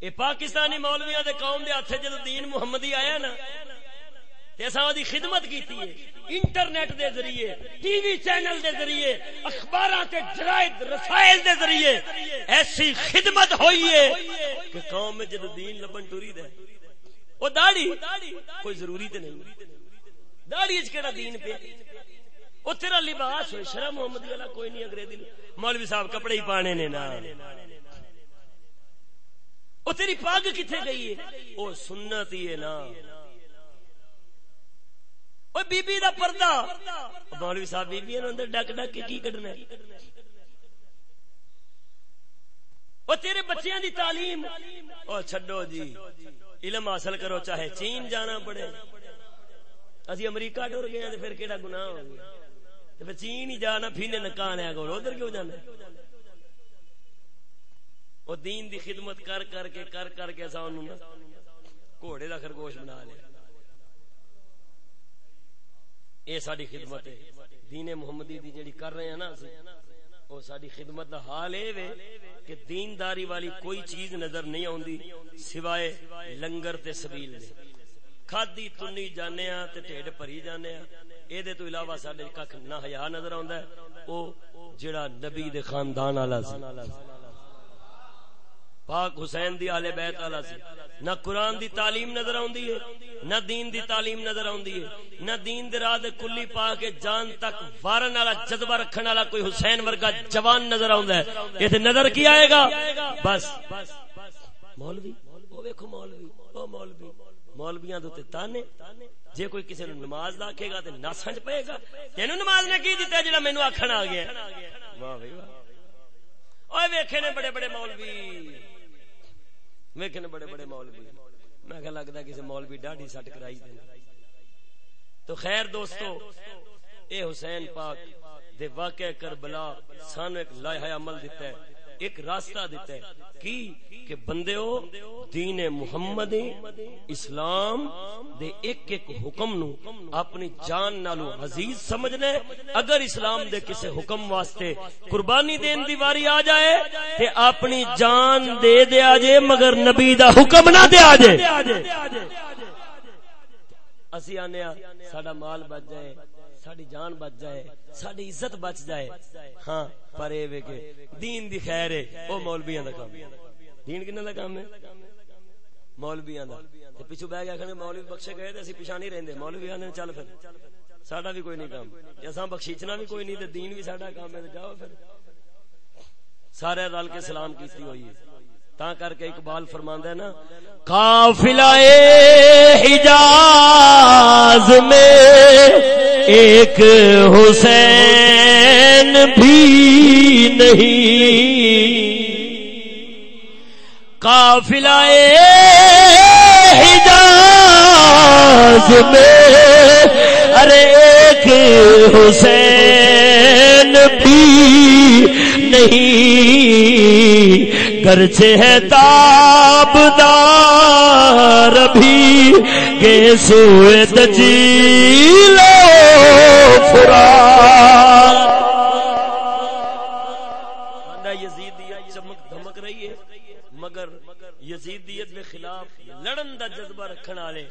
اے پاکستانی مولویاں دے قوم دے ہتھ جدوں دین محمدی آیا نا تے اساں دی خدمت کیتی ہے انٹرنیٹ دے ذریعے ٹی وی چینل دے ذریعے اخباراں تے جرائد رسائل دے ذریعے ایسی خدمت ہوئی ہے کہ قوم میں جدوں دین لبن ٹری دے او داڑھی کوئی ضروری تے نہیں داڑھی وچ کیڑا دین پہ او تیرا لباس ہوئے، شرم محمدی والا کوئی نہیں انگریزی مولوی صاحب کپڑے ہی پانے نے نا او تیری پاگ کتنے گئی ہے؟ او سنت ہی ہے نا۔ او بی بی دا پردہ۔ مولوی صاحب بی بی اندر ڈک ڈک کے کی کڈنا او تیرے بچیاں دی تعلیم۔ او چھڈو جی علم حاصل کرو، چاہے چین جانا پڑے۔ اسی امریکہ ٹر گئے تے پھر کیڑا گناہ ہو گیا؟ تے پھر چین ہی جانا پھینے نکانے کو ادھر کیوں جانا؟ وہ دین دی خدمت کر کر کے کر کر کے ایسا انہوں گھوڑے دا خرگوش بنا لیا۔ اے ساری خدمت ہے۔ دین محمدی دی جڑی کر رہے ہیں نا وہ ساری خدمت دا حال اے وے کہ دینداری والی کوئی چیز نظر نہیں آندی سوائے لنگر تے سبیل دے۔ کھادی تنی جانے ہاں تے ٹھیڈ بھری جانے ہاں اے دے تو علاوہ ساڈے ککھ نہ حیا نظر آندا ہے او جڑا نبی دے خاندان والا سی پاک حسین دی آلے بیت والا سی نہ قرآن دی تعلیم نظر آندی ہے نہ دین دی تعلیم نظر آندی ہے نہ دین دے راہ دے کلی پا کے جان تک وارن والا جذبہ رکھن والا کوئی حسین ورگا جوان نظر آندا ہے ایتھے نظر کی آئے گا بس مولوی او ویکھو مولوی او مولوی مولویاں دے تانے۔ جے کوئی کسی نو نماز دا آکھے گا تے نہ سمجھ گا تینو نماز نے کی دتا جڑا مینوں آکھن آ گیا۔ واہ بھائی، واہ۔ اوے ویکھے نے بڑے بڑے مولوی۔ ویکھنے بڑے بڑے مولوی۔ میں کہ لگتا کسی مولوی ڈاڈی سٹ کرائی دے تو خیر دوستو، اے حسین پاک دے واقع کربلا سانو ایک لائحہ عمل دیتا ہے۔ ایک راستہ دیتا ہے۔ کی؟ کہ بندے ہو دین محمد، اسلام دے ایک ایک حکم نو اپنی جان نالو عزیز سمجھنے اگر اسلام دے کسے حکم واسطے قربانی دین دی واری آ جائے تے اپنی جان دے دے آجے مگر نبی دا حکم نہ دے آجے اسی آنے ساڈا مال بچ جائے۔ ساری جان بچ جائے ساری عزت بچ جائے۔ ہاں پر اے کہ دین دی خیر ہے او مولویاں دا کام۔ دین کنا دا کام ہے مولویاں دا۔ تے پیچھے بیٹھ گیا کہ مولوی بخشے گئے تے اسی پیچھے نہیں رہندے۔ مولوی آنے چل پھر۔ ساڈا بھی کوئی نہیں کام۔ اساں بخشیچنا بھی کوئی نہیں تے دین بھی ساڈا کام ہے تے جاؤ پھر۔ سارے رل کے سلام کیتی ہوئی ہے تا کر کے اقبال فرماندا ہے نا، قافلہ حجاز میں ایک حسین بھی نہیں۔ قافلہ حجاز میں ارے ایک حسین بھی نہیں۔ گرچہ ہے تاب دار بھی گے سوئے چمک دھمک رہی ہے، مگر یزیدیت کے خلاف لڑن دا جذبہ رکھن والے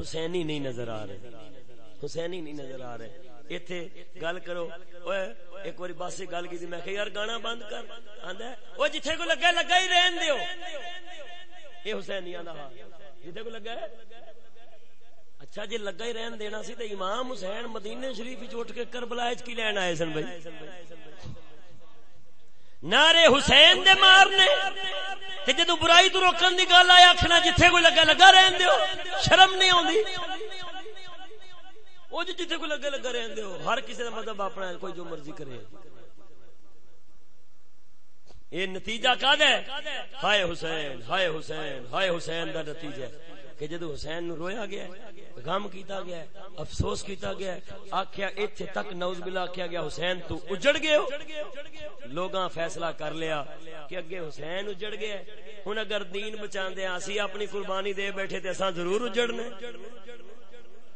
حسینی نہیں نظر آ رہے۔ حسینی نہیں نظر آ رہے۔ ایتھے گل کرو ایک بار بس گل کی میں کہ یار، گانا بند کر۔ آندا او جتھے کو لگا لگا ہی رہن دیو۔ اے حسینیاں دا حال۔ جتھے کو لگا ہے۔ اچھا جی لگا ہی رہن دینا سی، تے امام حسین مدینے شریف وچ اٹھ کے کربلا وچ کی لین آئے سن بھائی؟ نعرے حسین دے مارنے تے جدوں برائی تو روکن دی گل آیا، آکھنا، جتھے کوئی لگا لگا رہن دیو۔ شرم نہیں اوندی وہ جو جتنے کو لگے لگا رہے ہو، ہر کسی کا مطلب اپنا ہے، کوئی جو مرضی کرے۔ یہ نتیجہ کا ہے؟ ہائے حسین ہائے حسین ہائے حسین دا نتیجہ کہ جدو حسین نو رویا گیا ہے، غم کیتا گیا ہے، افسوس کیتا گیا ہے، آکھیا ایتھے تک نوز بلا آکھیا گیا، حسین تو اجڑ گئے ہو۔ لوگاں فیصلہ کر لیا کہ اگے حسین اجڑ گیا ہن اگر دین بچاندے ہاں اسی اپنی قربانی دے بیٹھے تے اساں ضرور اجڑنے۔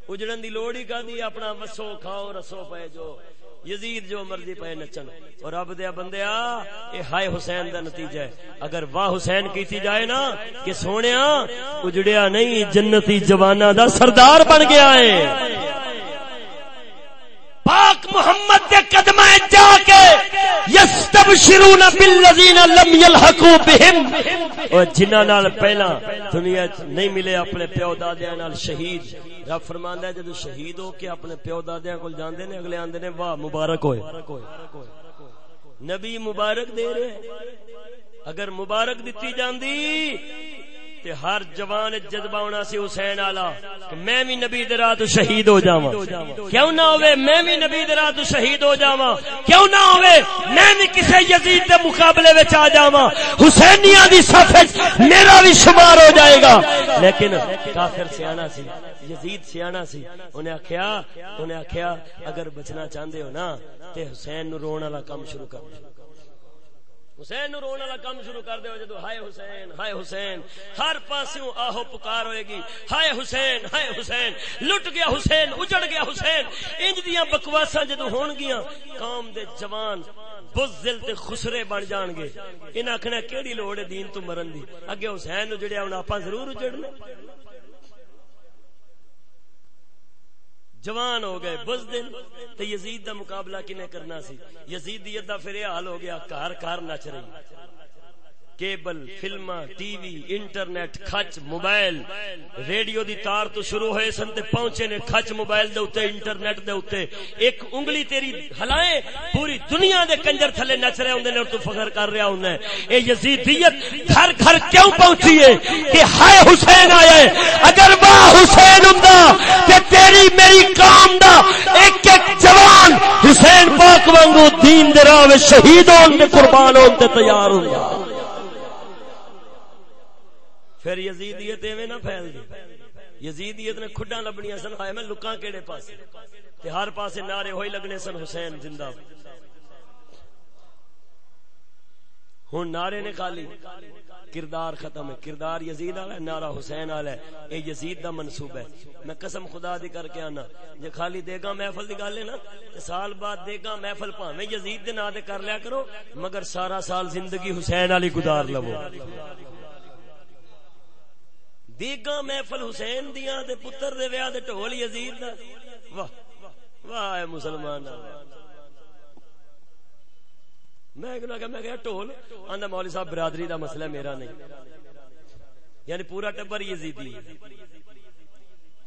اجڑن دی لوڑ ہی کدی اپنا وسو کھاؤ، رسو پے جو۔ یزید جو مرضی پے نچن۔ اور رب دیا بندیا، اے ہائے حسین دا نتیجہ ہے۔ اگر واہ حسین کیتی جائے نا، کہ سونیا اجڑیا نہیں، جنتی جوانا دا سردار بن گیا ہے۔ پاک محمد دے قدمہ جا کے یستبشرون بالذین لم یلحقوا بهم او جنہاں نال پہلا دنیا نہیں ملے، اپنے پیو دادیاں نال شہید۔ رب فرماندا ہے جدوں شہید ہو کے اپنے پیو دادیاں کول جاندے نے، اگلے آندے نے، واہ، مبارک ہوئے۔ نبی مبارک دے رہے اگر مبارک دتی جاندی تے ہر جوان جذبہ ہونا سی حسین آلا کہ میں بھی نبی دے راہ تو شہید ہو جاواں۔ کیوں نہ ہوئے میں بھی نبی دے راہ تو شہید ہو جاواں۔ کیوں نہ ہوئے میں بھی کسے یزید دے مقابلے وچ آ جاواں۔ حسینیاں دی صف میرا بھی شمار ہو جائے گا۔ لیکن کافر سیانا سی۔ یزید سیانا سی۔ انہیں آکھیا انہیں آکھیا، اگر بچنا چاہندے ہو نا، تے حسین نو رون والا کام شروع کر حسین نو رونا والا کام شروع کر دیو جدو ہائے حسین ہائے حسین، ہر پاسوں آہو پکار ہوئے گی۔ ہائے حسین ہائے حسین، لٹ گیا حسین، اجڑ گیا حسین۔ انج دیاں بکواساں جدو ہون گیاں، قوم دے جوان، بزدل تے خسرے بن جان گے۔ ان آکھنا کیڑی لوڑ ہے دین تو مرن دی؟ اگے حسین نو جڑیا ہن اپاں ضرور اجڑنے۔ جوان ہو گئے بزدل تے یزید دا مقابلہ کنے کرنا سی؟ یزیدیت دا پھر حال ہو گیا، کار کار نچ رہی۔ Cable film TV, internet کھچ موبائل، ریڈیو دی تار تو شروع ہوئے سن تے پہنچے نے کھچ موبائل دے اوتے، انٹرنیٹ دے اوتے۔ ایک انگلی تیری ہلائے پوری دنیا دے کنجر تھلے نچ رہے ہوندے نے اور تو فخر کر رہا ہوندا ہے۔ اے یزیدیت، گھر گھر کیوں پہنچی ہے؟ کہ ہائے حسین آیا ہے۔ اگر واہ حسین ہوندا تے تیری میری قوم دا ایک ایک جوان حسین پاک وانگو دین دے راہ شہید ہون تے قربان ہون تے تیار ہوندا۔ پھر یزیدیت ایویں نہ پھیل دی. یزیدیت نے کھڈا لبنیاں سن آئے میں لکاں کیڑے پاسے؟ تے ہر پاسے نعرے ہوئی لگنے سن حسین زندہ ہن نعرے نے خالی کردار ختم ہے. کردار یزید والا ہے، نعرہ حسین والا ہے. اے یزید دا منصوب ہے. میں قسم خدا دی کر کے آنا، جے خالی دے گا محفل دی گل ہے نا سال بعد دے گا محفل پاویں یزید دے نام تے کر لیا کرو، مگر سارا سال زندگی حسین والی گزار لو۔ دیگا محفل حسین دیا دے پتر دے ویاہ دے ٹول یزید دا۔ واہ واہ، اے مسلمان میں کہنا کہ میں کہا ٹول آندا مولوی صاحب برادری دا مسئلہ میرا نہیں۔ یعنی پورا ٹبر یزیدی۔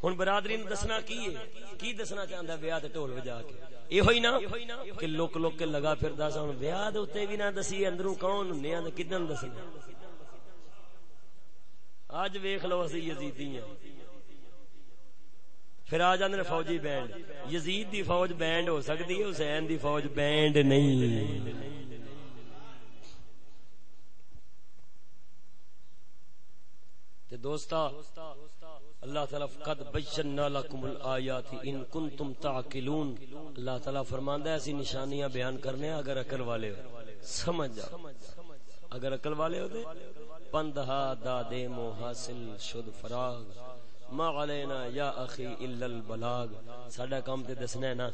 ہن برادری نے دسنا کی ہے؟ کی دسنا چاہندا ویاہ تے ٹول وجا کے؟ یہ ہوئی نا کہ لوک لوک کے لگا پھردا سا۔ ہن ویاہ دے اوتے بھی نہ دسی، اندروں کون ہنے تے کدن دسی؟ اج ویخ لو اسی یزیدی ہیں۔ پھر آ جاندے فوجی بینڈ۔ یزید دی فوج بینڈ ہو سکتی ہے، حسین دی فوج بینڈ نہیں۔ تے دوستا، اللہ تعالی قد بینا لکم الایات ان کنتم تعقلون۔ اللہ تعالی فرماندا ہے اسی نشانیاں بیان کرنے اگر عقل والے ہو۔ سمجھ جاؤ۔ اگر عقل والے ہو پندہا دادے مو حاصل، شد فراغ۔ ما علینا یا اخی الا البلاغ۔ ساڈا کام تے دسنا ہے نا،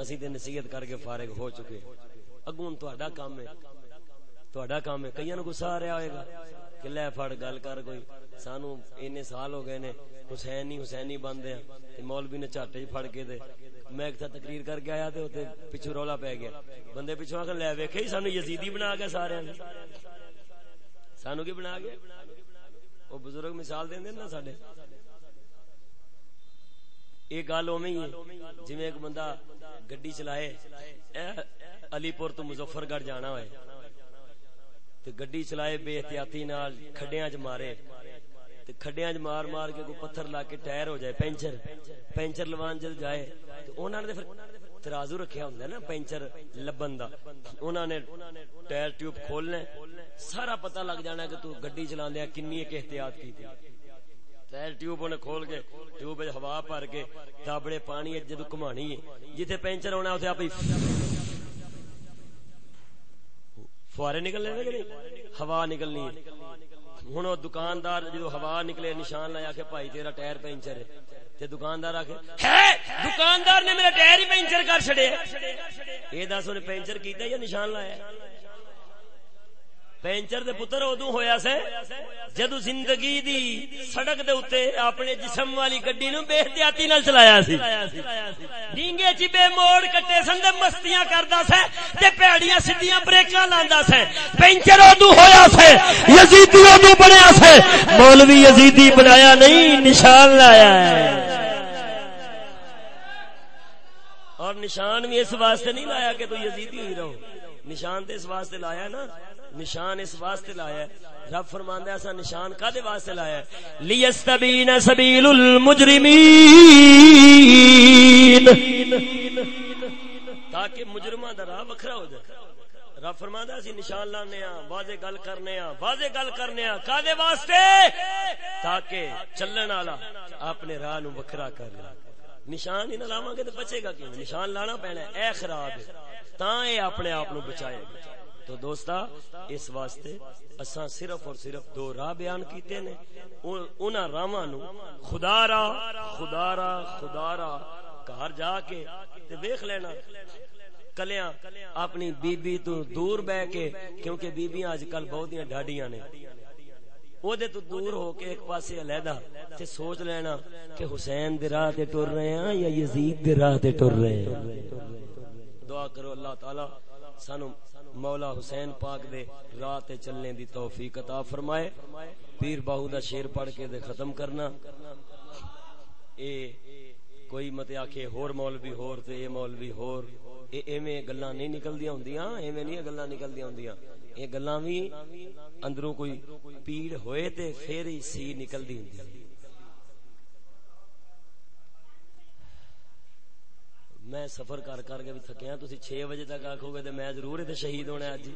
اسی تے نصیحت کر کے فارغ ہو چکے۔ اگوں تہاڈا کام ہے۔ تہاڈا کام ہے کئیاں نو غصہ آ رہا ہوئے گا کہ لے پھڑ گل کر کوئی سانو اینے سال ہو گئے نے حسینی حسینی بندے ہیں تے مولوی نے چاٹے ہی پھڑ کے دے میں ایک تقریر کر کے آیا تے اوتے پیچھے رولا پے گیا بندے پیچھے آ کے لے ویکھے سانو یزیدی بنا کے سارے نے سانو کی بنا گیا وہ بزرگ مثال دیں نا سڈے یہ گل اوی ہے جی ایک بندہ گڈی چلائے علی پور تو مظفر گڑھ جانا ہوئے تو گڈی چلائے بے احتیاطی نال کھڈیاں چ مارے۔ تے کھڈیاں چ مار مار کے کوئی پتھر لا کے ٹائر ہو جائے، پینچر۔ پینچر لوان جل جائے۔ تو انہاں نے پھر ترازو رکھیا ہوندا نا، پینچر لبن دا۔ انہاں نے ٹائر ٹیوب کھولنے، سارا پتہ لگ جانا کہ تو گڈی چلاندیا کنی ایک احتیاط کی تھی۔ ٹیوب نے کھول کے، ٹیوب ہوا بھر کے، دابڑے پانی جدو کمانی ہے، جتھے پینچر ہونا اتنے آپ فوارے نکلنے کہ نہیں؟ ہوا نکلنی ہوں وہ دکاندار جدو ہوا نکلے، نشان لایا کہ بھائی، تیرا ٹائر پینچر ہے۔ تے دکاندار آ کے دکاندار نے میرا ٹائر ہی پینچر کر چڑیا یہ دس انہیں پینچر کیتا یا نشان لایا پینچر دے پتر ادو ہویا سے جدو زندگی دی سڑک دے اتے اپنے جسم والی گڈی نو بے احتیاطی نال چلایا سی۔ ڈینگے چ بے موڑ کٹے سن دے مستیاں کردا سے تے پیڑیاں سیدھیاں بریکاں لاندا سے پینچر ادو ہویا سے یزیدی ادو بنیا سے مولوی یزیدی بنایا نہیں، نشان لایا ہے۔ اور نشان بھی اس واسطے نہیں لایا کہ تو یزیدی ہوئی رہو۔ نشان تو اس واسطے لایا نا نشان اس واسطے لایا ہے۔ رب فرماندا ہے ایسا نشان کدے واسطے لایا ہے؟ لیستبین سبیل المجرمین۔ تاکہ مجرماں دا راہ وکھرا ہو جائے۔ رب فرماندا اسی نشان لانے ہاں واضح گل کرنے ہاں واضح گل کرنے ہاں۔ کدے واسطے؟ تاکہ چلن والا اپنے راہ نو وکھرا کر لے۔ نشان ہی نہ لاواں گے تے بچے گا کیوں؟ نشان لانا پینا اے خراب ہے۔ تاں اے اپنے آپ نو بچائے گا۔ تو دوستا، اس واسطے اساں صرف اور صرف دو راہ بیان کیتے نے۔ انہاں راواں نو خدا را خدا را خدا را گھر جا کے تے دیکھ لینا۔ کلیاں اپنی بی بی تو دور بہ کے، کیونکہ بیبیاں اج کل بہت ڈاڈیاں نے۔ او دے تو دور ہو کے ایک پاسے علیحدہ تے سوچ لینا کہ حسین دے راہ تے ٹر رہے ہیں یا یزید دے راہ تے ٹر رہے ہیں دعا کرو اللہ تعالی سانو مولا حسین پاک دے رات چلنے دی توفیق عطا فرمائے۔ پیر باہو دا شیر پڑھ کے دے ختم کرنا۔ اے کوئی مت آکھے ہور مولوی ہور تے اے مولوی ہور۔ اے ایویں گلاں نہیں نکلدیاں ہوندیاں ایویں نہیں گلاں نکلدیاں ہوندیاں اے گلاں وی اندروں کوئی پیڑ ہوئے تے پھر ہی سی نکلدی ہوندی میں سفر کر کر کے بھی تھکیا ہاں، تھی چھ بجے تک آخو گے تو میں ضرور اتنے شہید ہونا اج جی۔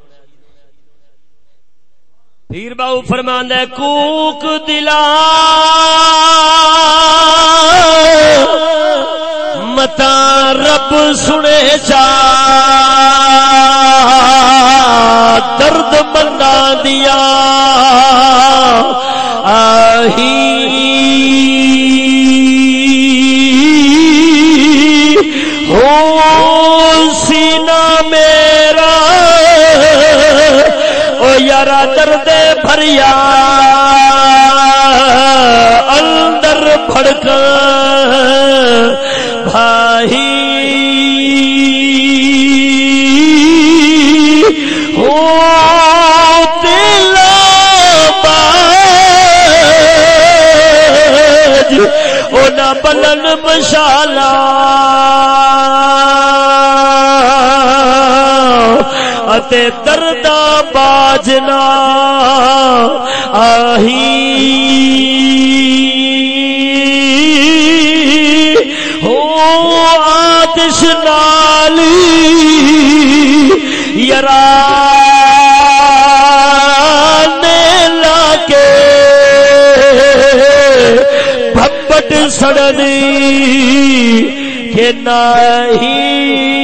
پیر باؤ فرمان کوک دلا، متا رب سنے چا درد بنا دیا۔ آہی یارا درد بھریا اندر بھڑک۔ بھائی بلن مشالا دردا باجنا آہی۔ ہو آتش نالی یار لا کے بھپٹ سڑنی کہ نہیں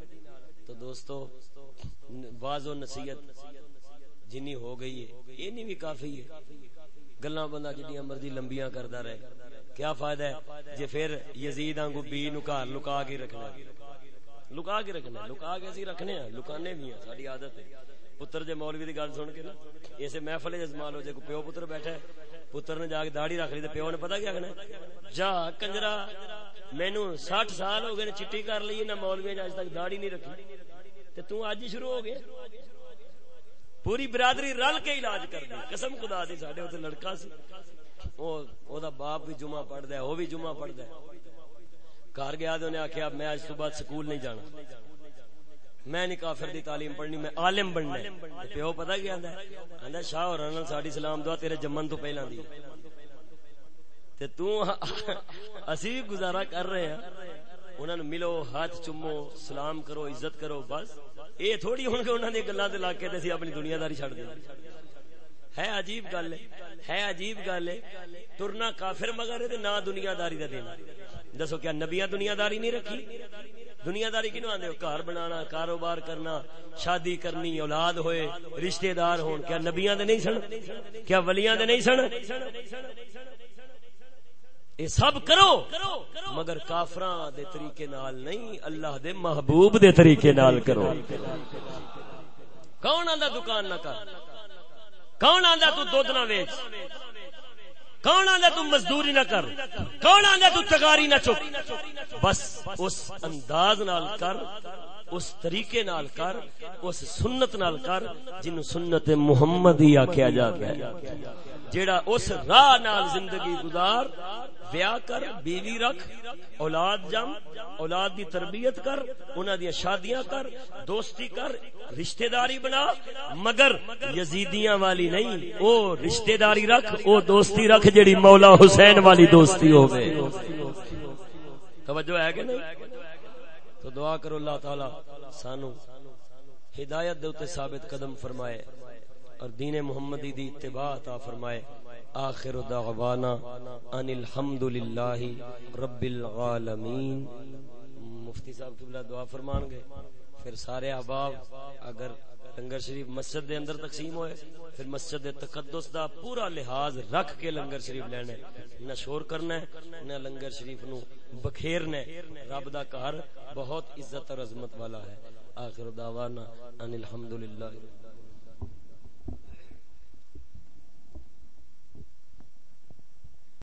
تو دوستو واض و نصیحت جنی ہو گئی ہے، یہ نہیں بھی کافی ہے۔ گلا بندہ جنیاں مرضی لمبیاں کرتا رہے، کیا فائدہ ہے؟ جی پھر یزید آنگو بی نو گھر لکا کے رکھنا لکا کے رکھنا لکا کے اسی رکھنے ہیں، لکانے بھی ہیں ساری عادت ہے۔ پتر جے مولوی دی گل سن کے نا، اسے محفل جزمال ہو جائے کو پیو پتر بیٹھا ہے، پتر نے جا کے داڑھی رکھ لی تے پیو نے پتہ کیا کہنا جا، کنجرا، مینوں 60 سال ہو گئے چٹی کر لی نہ مولوی نے اج تک داڑھی نہیں رکھی۔ تے تو اج ہی شروع ہو گیا پوری برادری رل کے علاج کر دی۔ قسم خدا دی، ساڈے اوتے لڑکا سی۔ او او دا باپ بھی جمعہ پڑھدا ہے، او بھی جمعہ پڑھدا ہے۔ گھر گیا تے انہیں آکھیا، میں اج صبح سکول نہیں جانا۔ میں نہیں کافر دی تعلیم پڑھنی، میں عالم بننا ہے۔ پیو پتہ کیا آندا ہے؟ آندا شاہ اور نال ساڈی سلام دعا تیرے جمن تو پہلا دی۔ تے تو اسی گزارا کر رہے ہیں۔ انہاں نو ملو، ہاتھ چومو، سلام کرو، عزت کرو، بس۔ اے تھوڑی ہن کہ انہاں دی گلاں تے لا کے تے اسی اپنی دنیا داری چھڈ دیں ہے عجیب گل ہے ہے عجیب گل ہے۔ ترنا کافر مگر ہے نہ دنیا داری دا دینا دسو کیا نبیاں دنیا داری نہیں رکھی؟ دنیا داری کنو آندے ہو؟ گھر بنانا، کاروبار کرنا، شادی کرنی، اولاد ہوئے رشتہ دار ہون۔ کیا نبیاں دے نہیں سن؟ کیا ولیاں دے نہیں سن؟ اے سب کرو، مگر کافراں دے طریقے نال نہیں، اللہ دے محبوب دے طریقے نال کرو۔ کون آندا دکان نہ کر؟ کون آندا تو دودھ نہ ویچ؟ کون آندا تو مزدوری نہ کر؟ کون آندا تو تگاری نہ چک؟ بس اس انداز نال کر، اس طریقے نال کر، اس سنت نال کر جن سنت محمد ہی آکھیا جاتا ہے۔ جیڑا اس راہ نال زندگی گزار بیاہ کر، بیوی رکھ، اولاد جم، اولاد دی تربیت کر، انہاں دی شادیاں کر، دوستی کر، رشتہ داری بنا، مگر یزیدیاں والی نہیں، او رشتہ داری رکھ، او دوستی رکھ جڑی مولا حسین والی دوستی ہوے توجہ ہے کہ نہیں؟ تو دعا کرو اللہ تعالی سانو ہدایت دے ثابت قدم فرمائے۔ اور دین محمدی دی اتباع عطا فرمائے. آخر دعوانا ان الحمد للہ رب العالمین. مفتی صاحب قبلہ دعا فرمان گئے پھر سارے احباب اگر لنگر شریف مسجد دے اندر تقسیم ہوئے، پھر مسجد دے تقدس دا پورا لحاظ رکھ کے لنگر شریف لینے. نہ شور کرنا ہے، نہ لنگر شریف نو بکھیرنے رب دا کار بہت عزت اور عظمت والا ہے. آخر دعوانا ان الحمد للہ